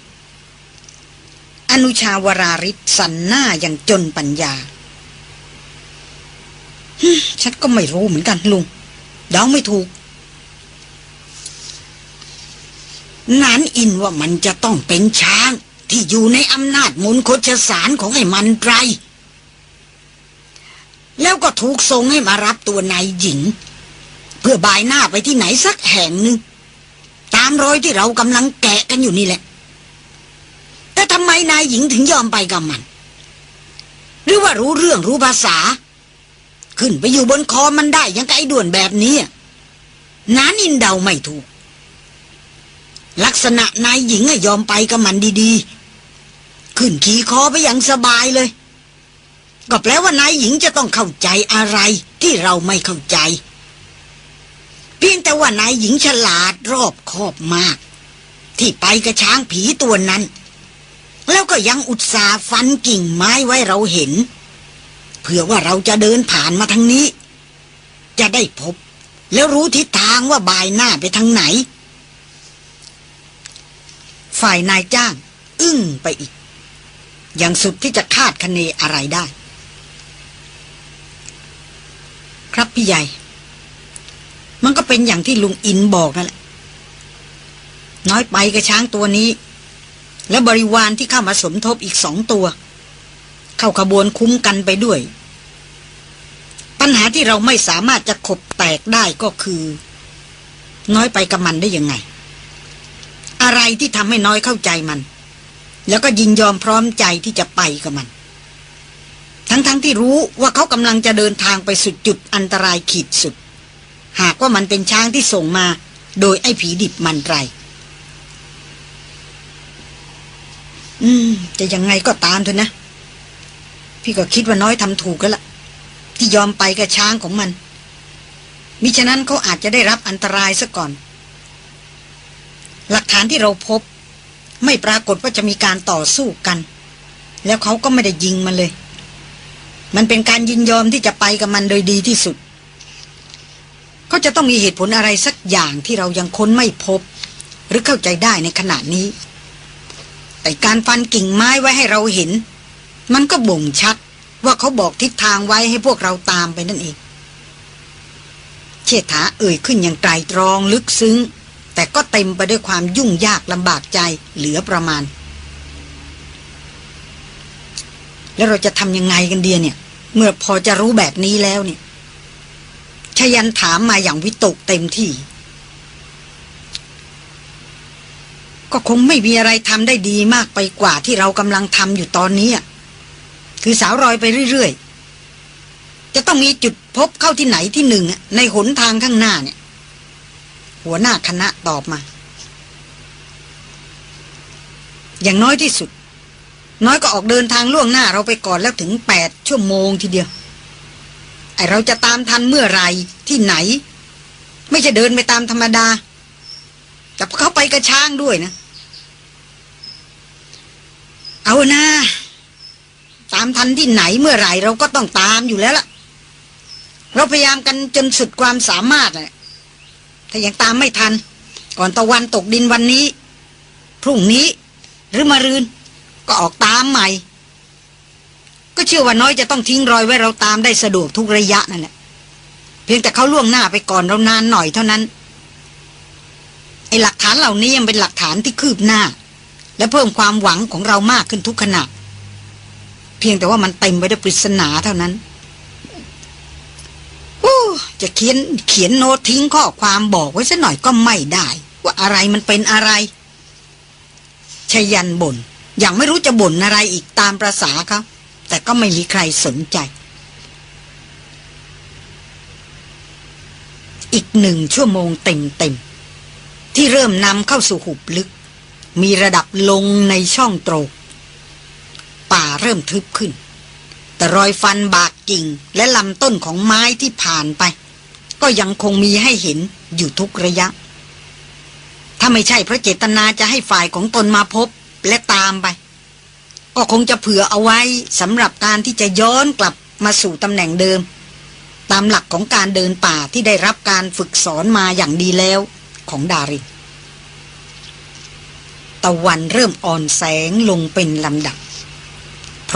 อนุชาวราริศสันหน้าอย่างจนปัญญาฉันก็ไม่รู้เหมือนกันลุงเดาไม่ถูกนานอินว่ามันจะต้องเป็นช้าง ที่อยู่ในอำนาจมุนคชสารของไอ้มันไตรแล้วก็ถูกส่งให้มารับตัวนายหญิง เพื่อบายหน้าไปที่ไหนสักแห่งหนึ่งามร้อยที่เรากำลังแกะกันอยู่นี่แหละ แต่ทำไมนายหญิงถึงยอมไปกับมัน หรือว่ารู้เรื่องรู้ภาษา ขึ้นไปอยู่บนคอมันได้ยังไงด่วนแบบนี้นานอินเดาไม่ถูก ลักษณะนายหญิงยอมไปกับมันดีๆ ขึ้นขี่คอไปอย่างสบายเลย ก็แปลว่านายหญิงจะต้องเข้าใจอะไรที่เราไม่เข้าใจ เพียงแต่ว่านายหญิงฉลาดรอบคอบมาก ที่ไปกับช้างผีตัวนั้น แล้วก็ยังอุตส่าห์ฟันกิ่งไม้ไว้เราเห็น เพื่อว่าเราจะเดินผ่านมาทางนี้ จะได้พบ แล้วรู้ทิศทางว่าบายหน้าไปทางไหน ฝ่ายนายจ้าง อึ้งไปอีก อย่างสุดที่จะคาดคะเนอะไรได้ ครับพี่ใหญ่ มันก็เป็นอย่างที่ลุงอินบอกนั่นแหละน้อยไปกับช้างตัวนี้ และบริวารที่เข้ามาสมทบอีกสองตัว เข้าขบวนคุ้มกันไปด้วย ปัญหาที่เราไม่สามารถจะขบแตกได้ก็คือ น้อยไปกับมันได้ยังไง อะไรที่ทำให้น้อยเข้าใจมัน แล้วก็ยินยอมพร้อมใจที่จะไปกับมัน ทั้งๆทที่รู้ว่าเขากำลังจะเดินทางไปสุดจุดอันตรายขีดสุด หากว่ามันเป็นช้างที่ส่งมา โดยไอ้ผีดิบมันไร อืม จะยังไงก็ตามเถอะนะ พี่ก็คิดว่าน้อยทำถูกแล้วล่ะ ที่ยอมไปกับช้างของมัน มิฉะนั้นเขาอาจจะได้รับอันตรายซะก่อน หลักฐานที่เราพบ ไม่ปรากฏว่าจะมีการต่อสู้กัน แล้วเขาก็ไม่ได้ยิงมันเลย มันเป็นการยินยอมที่จะไปกับมันโดยดีที่สุด เขาจะต้องมีเหตุผลอะไรสักอย่างที่เรายังค้นไม่พบ หรือเข้าใจได้ในขณะนี้ แต่การฟันกิ่งไม้ไว้ให้เราเห็น มันก็บ่งชัดว่าเขาบอกทิศทางไว้ให้พวกเราตามไปนั่นเองเชษฐาเอ่ยขึ้นอย่างไตรตรองลึกซึ้ง แต่ก็เต็มไปด้วยความยุ่งยากลำบากใจเหลือประมาณ แล้วเราจะทำยังไงกันเดียเนี่ย เมื่อพอจะรู้แบบนี้แล้วเนี่ย ชยันถามมาอย่างวิตกเต็มที่ ก็คงไม่มีอะไรทำได้ดีมากไปกว่าที่เรากำลังทำอยู่ตอนนี้คือสาวรอยไปเรื่อยๆ จะต้องมีจุดพบเข้าที่ไหนที่หนึ่ง ในหนทางข้างหน้าเนี่ย หัวหน้าคณะตอบมา อย่างน้อยที่สุด น้อยก็ออกเดินทางล่วงหน้าเราไปก่อนแล้วถึงแปดชั่วโมงทีเดียว ไอเราจะตามทันเมื่อไรที่ไหน ไม่จะเดินไปตามธรรมดาแต่เขาไปกระช้างด้วยนะ เอานะตามทันที่ไหนเมื่อไรเราก็ต้องตามอยู่แล้วล่ะ เราพยายามกันจนสุดความสามารถเลยถ้ายังตามไม่ทัน ก่อนตะวันตกดินวันนี้ พรุ่งนี้ หรือมารืน ก็ออกตามใหม่ ก็เชื่อว่าน้อยจะต้องทิ้งรอยไว้เราตามได้สะดวกทุกระยะนั่นแหละเพียงแต่เขาล่วงหน้าไปก่อนเรานานหน่อยเท่านั้นไอหลักฐานเหล่านี้ยังเป็นหลักฐานที่คืบหน้า และเพิ่มความหวังของเรามากขึ้นทุกขณะ เพียงแต่ว่ามันเต็มไปด้วยปริศนาเท่านั้นจะเขียนเขียนโน้ตทิ้งข้อความบอกไว้สัหน่อยก็ไม่ได้ ว่าอะไรมันเป็นอะไรชยันบน่นอย่างไม่รู้จะบ่นอะไรอีกตามประษาเขา แต่ก็ไม่มีใครสนใจ อีกหนึ่งชั่วโมงเต็มๆ ที่เริ่มนำเข้าสู่หุบลึก มีระดับลงในช่องโตรก ป่าเริ่มทึบขึ้น แต่รอยฟันบากกิ่งและลำต้นของไม้ที่ผ่านไป ก็ยังคงมีให้เห็นอยู่ทุกระยะ ถ้าไม่ใช่เพราะเจตนาจะให้ฝ่ายของตนมาพบและตามไป ก็คงจะเผื่อเอาไว้สำหรับการที่จะย้อนกลับมาสู่ตำแหน่งเดิม ตามหลักของการเดินป่าที่ได้รับการฝึกสอนมาอย่างดีแล้วของดาริตะวันเริ่มอ่อนแสงลงเป็นลำดับ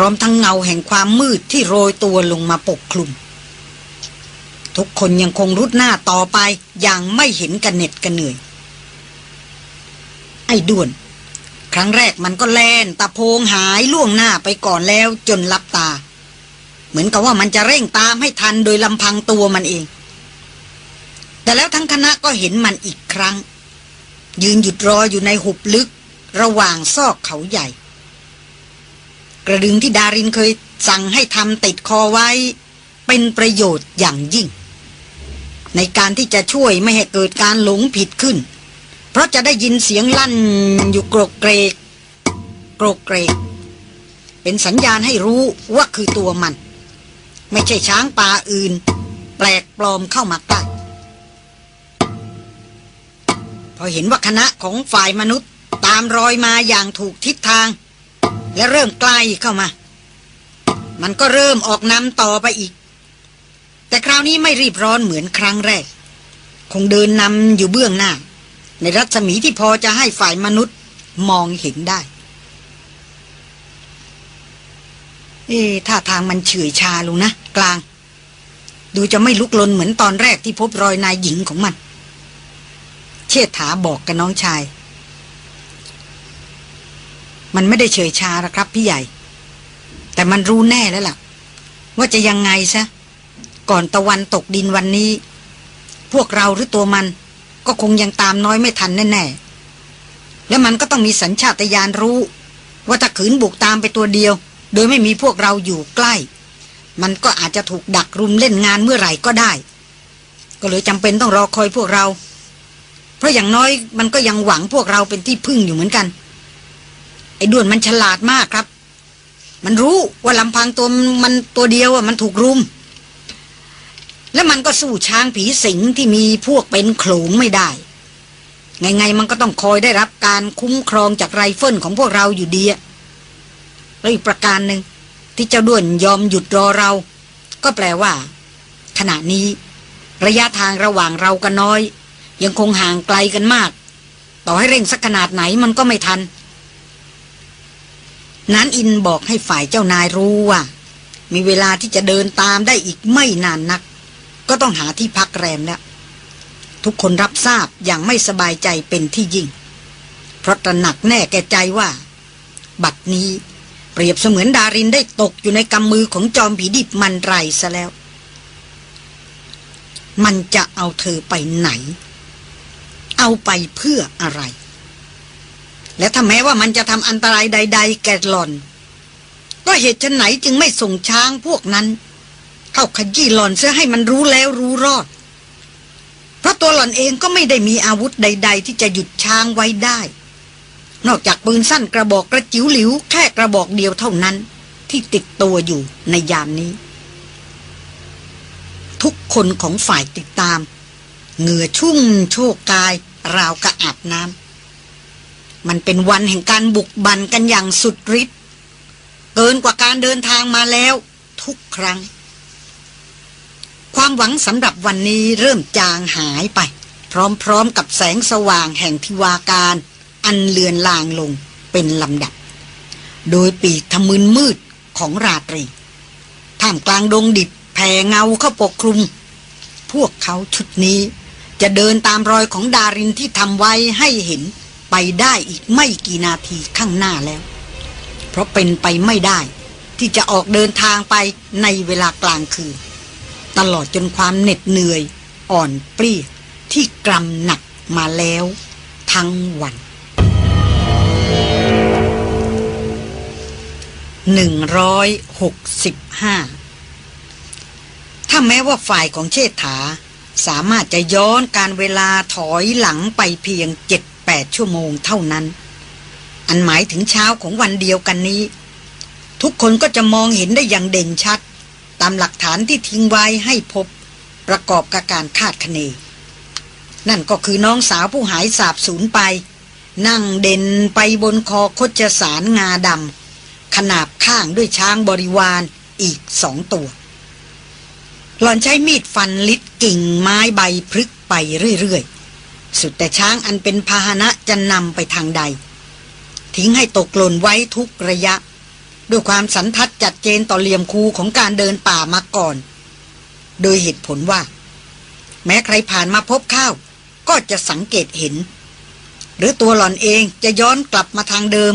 ร้อมทั้งเงาแห่งความมืดที่โรยตัวลงมาปกคลุม ทุกคนยังคงรุดหน้าต่อไปอย่างไม่เห็นกันเหน็ดกันเหนื่อย ไอ้ด่วน ครั้งแรกมันก็แลนตะโพงหายล่วงหน้าไปก่อนแล้วจนลับตา เหมือนกับว่ามันจะเร่งตามให้ทันโดยลำพังตัวมันเอง แต่แล้วทั้งคณะก็เห็นมันอีกครั้ง ยืนหยุดรออยู่ในหุบลึก ระหว่างซอกเขาใหญ่ กระดึงที่ดารินเคยสั่งให้ทำติดคอไว้ เป็นประโยชน์อย่างยิ่ง ในการที่จะช่วยไม่ให้เกิดการหลงผิดขึ้น เพราะจะได้ยินเสียงลั่นอยู่โกรกเกรกโกรกเกรก เป็นสัญญาณให้รู้ว่าคือตัวมัน ไม่ใช่ช้างป่าอื่น แปลกปลอมเข้ามาใกล้พอเห็นว่าคณะของฝ่ายมนุษย์ตามรอยมาอย่างถูกทิศทาง และเริ่มใกล้เข้ามา มันก็เริ่มออกนำต่อไปอีก แต่คราวนี้ไม่รีบร้อนเหมือนครั้งแรก คงเดินนำอยู่เบื้องหน้า ในรัศมีที่พอจะให้ฝ่ายมนุษย์มองเห็นได้ เอ๊ท่าทางมันเฉื่อยชาลงนะ กลาง ดูจะไม่ลุกลนเหมือนตอนแรกที่พบรอยนายหญิงของมัน เชษฐาบอกกับน้องชาย มันไม่ได้เฉยชาหรอกครับพี่ใหญ่ แต่มันรู้แน่แล้วล่ะ ว่าจะยังไงซะ ก่อนตะวันตกดินวันนี้ พวกเราหรือตัวมัน ก็คงยังตามน้อยไม่ทันแน่ๆ แล้วมันก็ต้องมีสัญชาตญาณรู้ ว่าถ้าขืนบุกตามไปตัวเดียว โดยไม่มีพวกเราอยู่ใกล้ มันก็อาจจะถูกดักรุมเล่นงานเมื่อไหร่ก็ได้ ก็เลยจำเป็นต้องรอคอยพวกเรา เพราะอย่างน้อยมันก็ยังหวังพวกเราเป็นที่พึ่งอยู่เหมือนกัน ไอ้ด้วนมันฉลาดมากครับ มันรู้ว่าลำพังตัวมันตัวเดียวอะมันถูกรุม แล้วมันก็สู้ช้างผีสิงที่มีพวกเป็นโขลงไม่ได้ ไงๆมันก็ต้องคอยได้รับการคุ้มครองจากไรเฟิลของพวกเราอยู่ดีอะแล้วอีกประการหนึ่งที่เจ้าด้วนยอมหยุดรอเรา ก็แปลว่า ขณะนี้ ระยะทางระหว่างเรากันน้อย ยังคงห่างไกลกันมาก ต่อให้เร่งสักขนาดไหนมันก็ไม่ทัน นั้นอินบอกให้ฝ่ายเจ้านายรู้ว่า มีเวลาที่จะเดินตามได้อีกไม่นานนัก ก็ต้องหาที่พักแรมแล้วทุกคนรับทราบอย่างไม่สบายใจเป็นที่ยิ่ง เพราะตระหนักแน่แก่ใจว่า บัดนี้เปรียบเสมือนดารินได้ตกอยู่ในกำมือของจอมผีดิบมันไรซะแล้ว มันจะเอาเธอไปไหน เอาไปเพื่ออะไร และถ้าแม้ว่ามันจะทำอันตรายใด ๆ แก่หล่อน ก็เหตุฉนไหนจึงไม่ส่งช้างพวกนั้น เข้าขยี้หล่อนเสื้อให้มันรู้แล้วรู้รอด เพราะตัวหล่อนเองก็ไม่ได้มีอาวุธใด ๆ ที่จะหยุดช้างไว้ได้ นอกจากปืนสั้นกระบอกกระจิ๋วหลิว แค่กระบอกเดียวเท่านั้น ที่ติดตัวอยู่ในยามนี้ ทุกคนของฝ่ายติดตาม เหงื่อชุ่มโชกกาย ราวกระอาบน้ำมันเป็นวันแห่งการบุกบันกันอย่างสุดฤทธิ์เกินกว่าการเดินทางมาแล้ว ทุกครั้ง ความหวังสำหรับวันนี้เริ่มจางหายไป พร้อมๆกับแสงสว่างแห่งทิวาการ อันเลือนลางลงเป็นลำดับ โดยปีกทะมึนมืดของราตรีท่ามกลางดงดิบแผ่เงาเข้าปกคลุม พวกเขาชุดนี้ จะเดินตามรอยของดารินที่ทำไว้ให้เห็นไปได้อีกไม่กี่นาทีข้างหน้าแล้ว เพราะเป็นไปไม่ได้ ที่จะออกเดินทางไปในเวลากลางคืน ตลอดจนความเหน็ดเหนื่อย อ่อนเปรี้ยที่กรำหนักมาแล้ว ทั้งวันหนึ่งร้อยหกสิบห้าถ้าแม้ว่าฝ่ายของเชษฐา สามารถจะย้อนการเวลาถอยหลังไปเพียงเจ็ดแปดชั่วโมงเท่านั้น อันหมายถึงเช้าของวันเดียวกันนี้ ทุกคนก็จะมองเห็นได้อย่างเด่นชัด ตามหลักฐานที่ทิ้งไว้ให้พบ ประกอบกับการคาดคะเน นั่นก็คือน้องสาวผู้หายสาบสูญไป นั่งเด่นไปบนคอคดจสารงาดำขนาบข้างด้วยช้างบริวารอีกสองตัว หล่อนใช้มีดฟันลิดกิ่งไม้ใบพลึกไปเรื่อยๆ สุดแต่ช้างอันเป็นพาหนะจะนำไปทางใด ทิ้งให้ตกหล่นไว้ทุกระยะ ด้วยความสันทัดจัดเจนต่อเหลี่ยมคูของการเดินป่ามาก่อน โดยเหตุผลว่า แม้ใครผ่านมาพบข้าว ก็จะสังเกตเห็น หรือตัวหล่อนเองจะย้อนกลับมาทางเดิม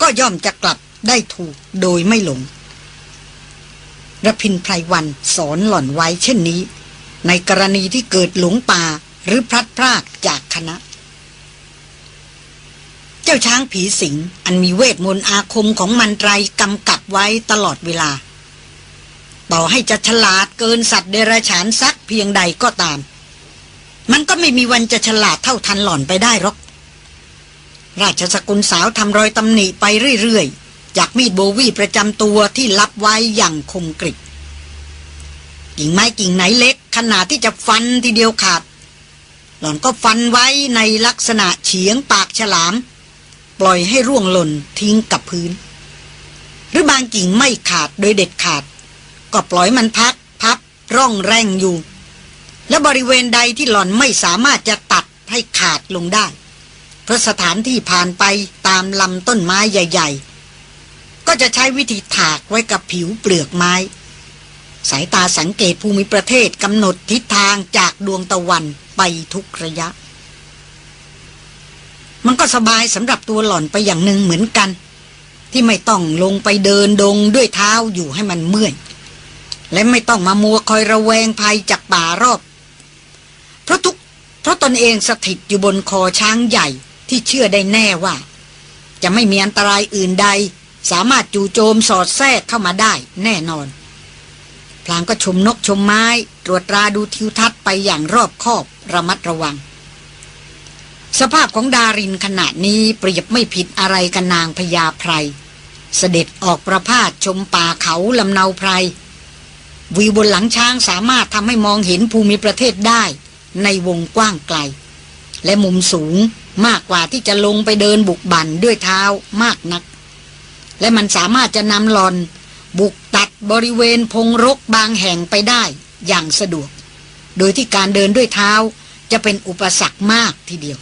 ก็ย่อมจะกลับได้ถูกโดยไม่หลงระพินไพรวันสอนหล่อนไว้เช่นนี้ ในกรณีที่เกิดหลงป่าหรือพลัดพรากจากคณะ จ้าช้างผีสิง อันมีเวทมนต์อาคมของมันไรกำกับไว้ตลอดเวลา ต่อให้จะฉลาดเกินสัตว์เดรัจฉานสักเพียงใดก็ตาม มันก็ไม่มีวันจะฉลาดเท่าทันหล่อนไปได้หรอก ราชสกุลสาวทำรอยตำหนิไปเรื่อยๆ จากมีดโบวีประจำตัวที่รับไว้อย่างคมกริบกิ่งไม้กิ่งไหนเล็ก ขนาดที่จะฟันทีเดียวขาด หล่อนก็ฟันไว้ในลักษณะเฉียงปากฉลาม ปล่อยให้ร่วงหล่นทิ้งกับพื้น หรือบางกิ่งไม่ขาดโดยเด็ดขาด ก็ปล่อยมันพัก พับ ร่องแรงอยู่ และบริเวณใดที่หล่อนไม่สามารถจะตัดให้ขาดลงได้ เพราะสถานที่ผ่านไปตามลำต้นไม้ใหญ่ ๆ ก็จะใช้วิธีถากไว้กับผิวเปลือกไม้ สายตาสังเกตภูมิประเทศกำหนดทิศทางจากดวงตะวันไปทุกระยะ มันก็สบายสำหรับตัวหล่อนไปอย่างหนึ่งเหมือนกัน ที่ไม่ต้องลงไปเดินดงด้วยเท้าอยู่ให้มันเมื่อย และไม่ต้องมามัวคอยระแวงภัยจากป่ารอบ เพราะทุกเพราะตนเองสถิตอยู่บนคอช้างใหญ่ที่เชื่อได้แน่ว่า จะไม่มีอันตรายอื่นใด สามารถจู่โจมสอดแทรกเข้ามาได้แน่นอนพลางก็ชมนกชมไม้ ตรวจตราดูทิวทัศน์ไปอย่างรอบคอบระมัดระวัง สภาพของดารินขณะนี้เปรียบไม่ผิดอะไรกับนางพญาไพร เสด็จออกประพาสชมป่าเขาลำเนาไพร วิวบนหลังช้างสามารถทำให้มองเห็นภูมิประเทศได้ในวงกว้างไกล และมุมสูงมากกว่าที่จะลงไปเดินบุกบั่นด้วยเท้ามากนัก และมันสามารถจะนำหลอน บุกตัดบริเวณพงรกบางแห่งไปได้อย่างสะดวก โดยที่การเดินด้วยเท้าจะเป็นอุปสรรคมากทีเดียว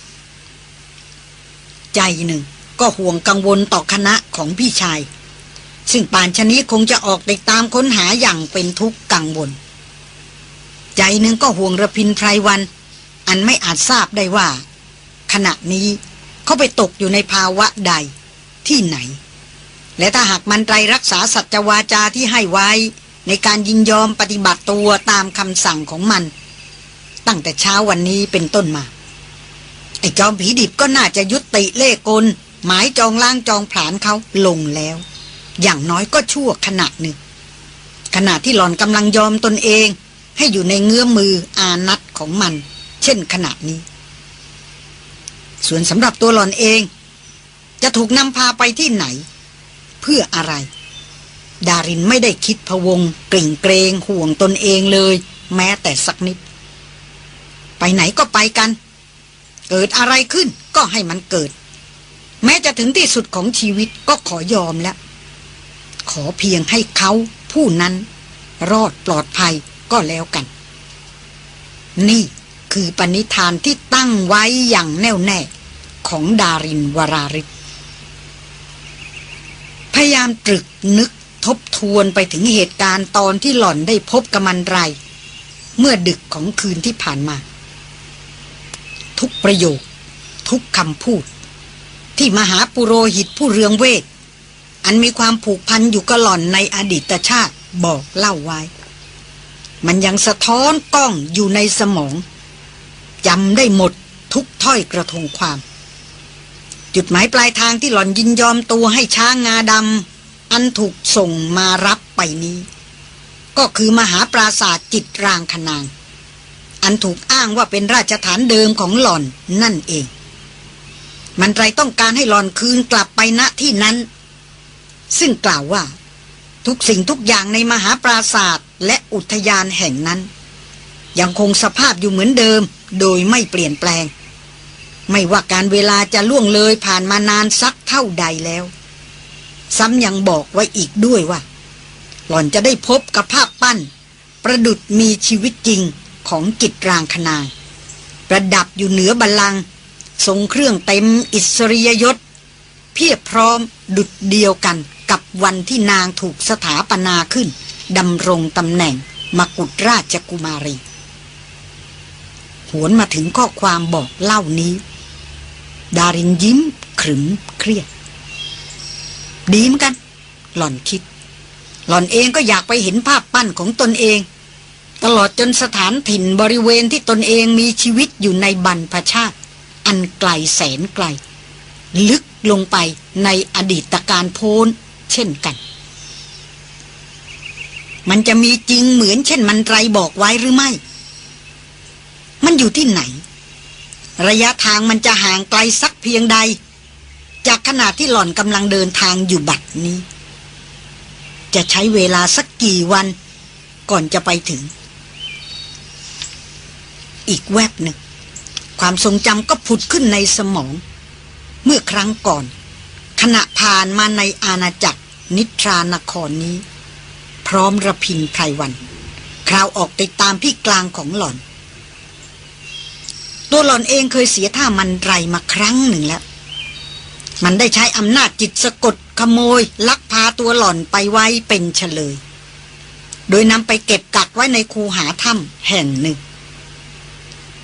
ใจหนึ่ง ก็ห่วงกังวลต่อคณะของพี่ชาย ซึ่งป่านชนี้คงจะออกติดตามค้นหาอย่างเป็นทุกข์กังวล ใจหนึ่งก็ห่วงระพินไพรวัน อันไม่อาจทราบได้ว่า ขณะนี้เขาไปตกอยู่ในภาวะใดที่ไหน และถ้าหากมันไตรรักษาสัจวาจาที่ให้ไว้ ในการยินยอมปฏิบัติตัวตามคำสั่งของมัน ตั้งแต่เช้าวันนี้เป็นต้นมา ไอ้จอมผีดิบก็น่าจะยุติเล่กล หมายจองล่างจองผลานเขาลงแล้ว อย่างน้อยก็ชั่วขณะหนึ่งขณะที่หลอนกำลังยอมตนเอง ให้อยู่ในเงื้อมืออานัตของมัน เช่นขณะนี้ ส่วนสำหรับตัวหลอนเอง จะถูกนำพาไปที่ไหน เพื่ออะไร ดารินไม่ได้คิดพวงกลิ่งเกรงห่วงตนเองเลย แม้แต่สักนิด ไปไหนก็ไปกัน เกิดอะไรขึ้นก็ให้มันเกิด แม้จะถึงที่สุดของชีวิตก็ขอยอมแล้ว ขอเพียงให้เขาผู้นั้น รอดปลอดภัยก็แล้วกัน นี่คือปณิธานที่ตั้งไว้อย่างแน่วแน่ของดารินวราริศพยายามตรึกนึกทบทวนไปถึงเหตุการณ์ตอนที่หล่อนได้พบกับมันไร เมื่อดึกของคืนที่ผ่านมา ทุกประโยค ทุกคำพูด ที่มหาปุโรหิตผู้เรืองเวท อันมีความผูกพันอยู่กับหล่อนในอดีตชาติบอกเล่าไว้ มันยังสะท้อนกล้องอยู่ในสมองจำได้หมดทุกถ้อยกระทงความ จุดหมายปลายทางที่หล่อนยินยอมตัวให้ช้างงาดำอันถูกส่งมารับไปนี้ ก็คือมหาปราศาสตร์จิตรางคนาง อันถูกอ้างว่าเป็นราชฐานเดิมของหล่อนนั่นเอง มันไรต้องการให้หล่อนคืนกลับไปณที่นั้น ซึ่งกล่าวว่า ทุกสิ่งทุกอย่างในมหาปราศาสตร์และอุทยานแห่งนั้น ยังคงสภาพอยู่เหมือนเดิมโดยไม่เปลี่ยนแปลง ไม่ว่าการเวลาจะล่วงเลยผ่านมานานสักเท่าใดแล้ว ซ้ำยังบอกไว้อีกด้วยว่า หล่อนจะได้พบกับภาพปั้น ประดุดมีชีวิตจริง ของกิจรางคนาง ประดับอยู่เหนือบัลลังก์ทรงเครื่องเต็มอิสริยยศ เพียบพร้อมดุดเดียวกันกับวันที่นางถูกสถาปนาขึ้นดำรงตำแหน่งมกุฎราชกุมารีหวนมาถึงข้อความบอกเล่านี้ ดารินยิ้มขรึมเครียด ดีเหมือนกัน หล่อนคิด หล่อนเองก็อยากไปเห็นภาพปั้นของตนเอง ตลอดจนสถานถิ่นบริเวณที่ตนเองมีชีวิตอยู่ในบรรพชาติ อันไกลแสนไกล ลึกลงไปในอดีตการโพ้นเช่นกัน มันจะมีจริงเหมือนเช่นมันไตรบอกไว้หรือไม่ มันอยู่ที่ไหน ระยะทางมันจะห่างไกลสักเพียงใด จากขนาดที่หล่อนกำลังเดินทางอยู่บัดนี้ จะใช้เวลาสักกี่วันก่อนจะไปถึง อีกแวบหนึ่ง ความทรงจำก็ผุดขึ้นในสมอง เมื่อครั้งก่อน ขณะผ่านมาในอาณาจักรนิทรานครนี้ พร้อมระพินไพรวัน คราวออกติดตามพี่กลางของหล่อน ตัวหล่อนเองเคยเสียท่ามันไรมาครั้งหนึ่งแล้ว มันได้ใช้อำนาจจิตสะกดขโมย ลักพาตัวหล่อนไปไว้เป็นเฉลย โดยนำไปเก็บกักไว้ในคูหาถ้ำแห่งหนึ่ง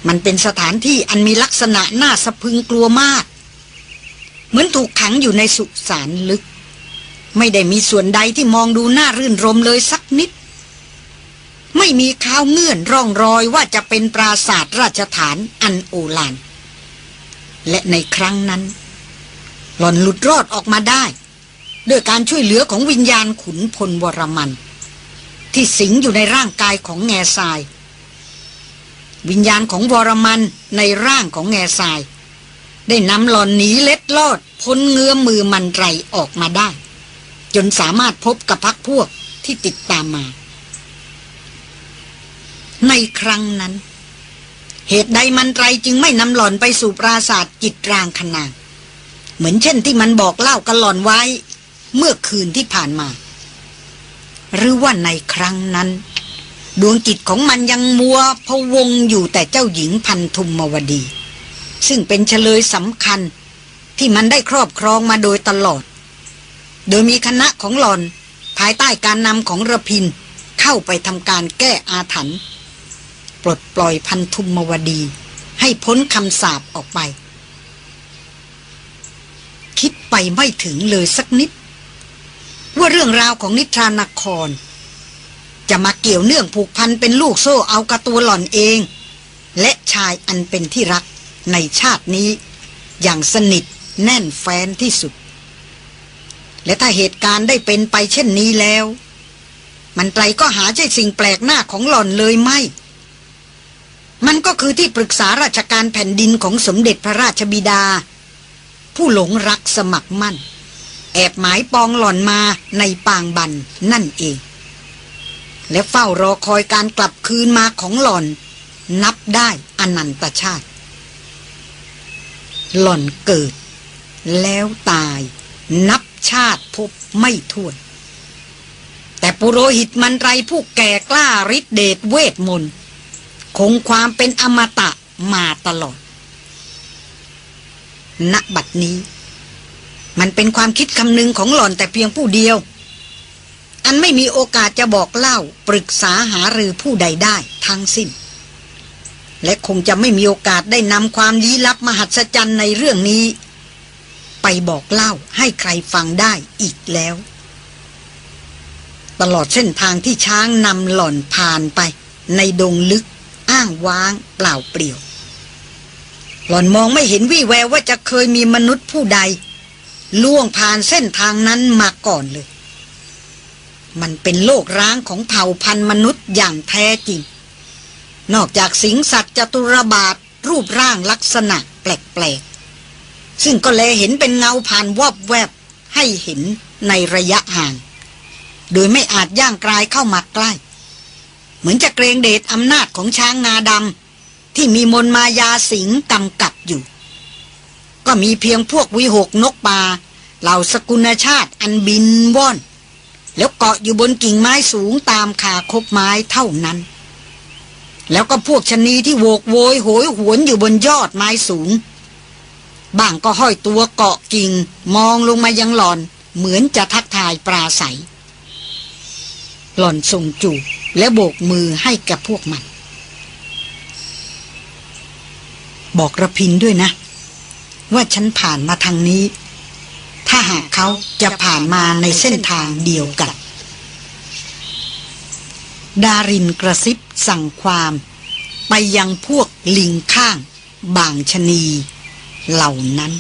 มันเป็นสถานที่อันมีลักษณะน่าสะพึงกลัวมาก เหมือนถูกขังอยู่ในสุสานลึก ไม่ได้มีส่วนใดที่มองดูน่ารื่นรมเลยสักนิด ไม่มีข้าวเงื่อนร่องรอยว่าจะเป็นปราศาสตร์ราชฐานอันโอฬารและในครั้งนั้น หล่อนหลุดรอดออกมาได้ ด้วยการช่วยเหลือของวิญญาณขุนพลวรมัน ที่สิงอยู่ในร่างกายของแง่ทราย วิญญาณของวรมันในร่างของแง่ทราย ได้นำหล่อนหนีเล็ดลอด พ้นเงื้อมือมันไรออกมาได้ จนสามารถพบกับพักพวกที่ติดตามมา ในครั้งนั้น เหตุใดมันไรจึงไม่นำหล่อนไปสู่ปราศาสตร์จิตรางคนางเหมือนเช่นที่มันบอกเล่ากันหล่อนไว้ เมื่อคืนที่ผ่านมา หรือว่าในครั้งนั้น ดวงจิตของมันยังมัวพวงอยู่แต่เจ้าหญิงพันธุมมวดี ซึ่งเป็นเฉลยสำคัญที่มันได้ครอบครองมาโดยตลอด โดยมีคณะของหลอน ภายใต้การนำของระพินเข้าไปทำการแก้อาถรรพ์ปลดปล่อยพันธุมมวดี ให้พ้นคำสาปออกไป คิดไปไม่ถึงเลยสักนิด ว่าเรื่องราวของนิทรานคร จะมาเกี่ยวเนื่องผูกพันเป็นลูกโซ่เอากระตัวหล่อนเอง และชายอันเป็นที่รักในชาตินี้ อย่างสนิทแน่นแฟ้นที่สุด และถ้าเหตุการณ์ได้เป็นไปเช่นนี้แล้ว มันไตรก็หาใช่สิ่งแปลกหน้าของหล่อนเลยไม่ มันก็คือที่ปรึกษาราชการแผ่นดินของสมเด็จพระราชบิดา ผู้หลงรักสมัครมั่น แอบหมายปองหล่อนมาในปางบันนั่นเอง และเฝ้ารอคอยการกลับคืนมาของหล่อน นับได้อนันตชาติ หล่อนเกิด แล้วตาย นับชาติพบไม่ถ้วน แต่ปุโรหิตมันไรผู้แก่กล้าฤทธิเดชเวทมนต์คงความเป็นอมตะมาตลอด ณบัดนี้ มันเป็นความคิดคำนึงของหล่อนแต่เพียงผู้เดียว อันไม่มีโอกาสจะบอกเล่าปรึกษาหารือผู้ใดได้ทั้งสิ้น และคงจะไม่มีโอกาสได้นำความลี้ลับมหัศจรรย์ในเรื่องนี้ ไปบอกเล่าให้ใครฟังได้อีกแล้ว ตลอดเส้นทางที่ช้างนำหล่อนผ่านไป ในดงลึก อ้างว้าง เปล่าเปลี่ยว หล่อนมองไม่เห็นวี่แววว่าจะเคยมีมนุษย์ผู้ใด ล่วงผ่านเส้นทางนั้นมาก่อนเลย มันเป็นโลกร้างของเผ่าพันธุ์มนุษย์อย่างแท้จริง นอกจากสิงสัตว์จตุรบาทรูปร่างลักษณะแปลกๆ ซึ่งก็แลเห็นเป็นเงาผ่านวอบแวบให้เห็นในระยะห่าง โดยไม่อาจย่างกลายเข้ามาใกล้ เหมือนจะเกรงเดชอำนาจของช้างงาดำที่มีมนมายาสิงกำกับอยู่ ก็มีเพียงพวกวิหกนกป่าเหล่าสกุลชาติอันบินว่อน แล้วเกาะอยู่บนกิ่งไม้สูงตามขาคบไม้เท่านั้น แล้วก็พวกชนีที่โวกโวยโหยหวนอยู่บนยอดไม้สูง บ้างก็ห้อยตัวเกาะกิ่งมองลงมายังหลอน เหมือนจะทักทายปราศัย หล่อนส่งจูบและโบกมือให้กับพวกมัน บอกระพินด้วยนะ ว่าฉันผ่านมาทางนี้ ถ้าหากเขาจะผ่านมาในเส้นทางเดียวกัน ดารินกระซิบสั่งความ ไปยังพวกลิงข้าง บางชะนี เหล่านั้น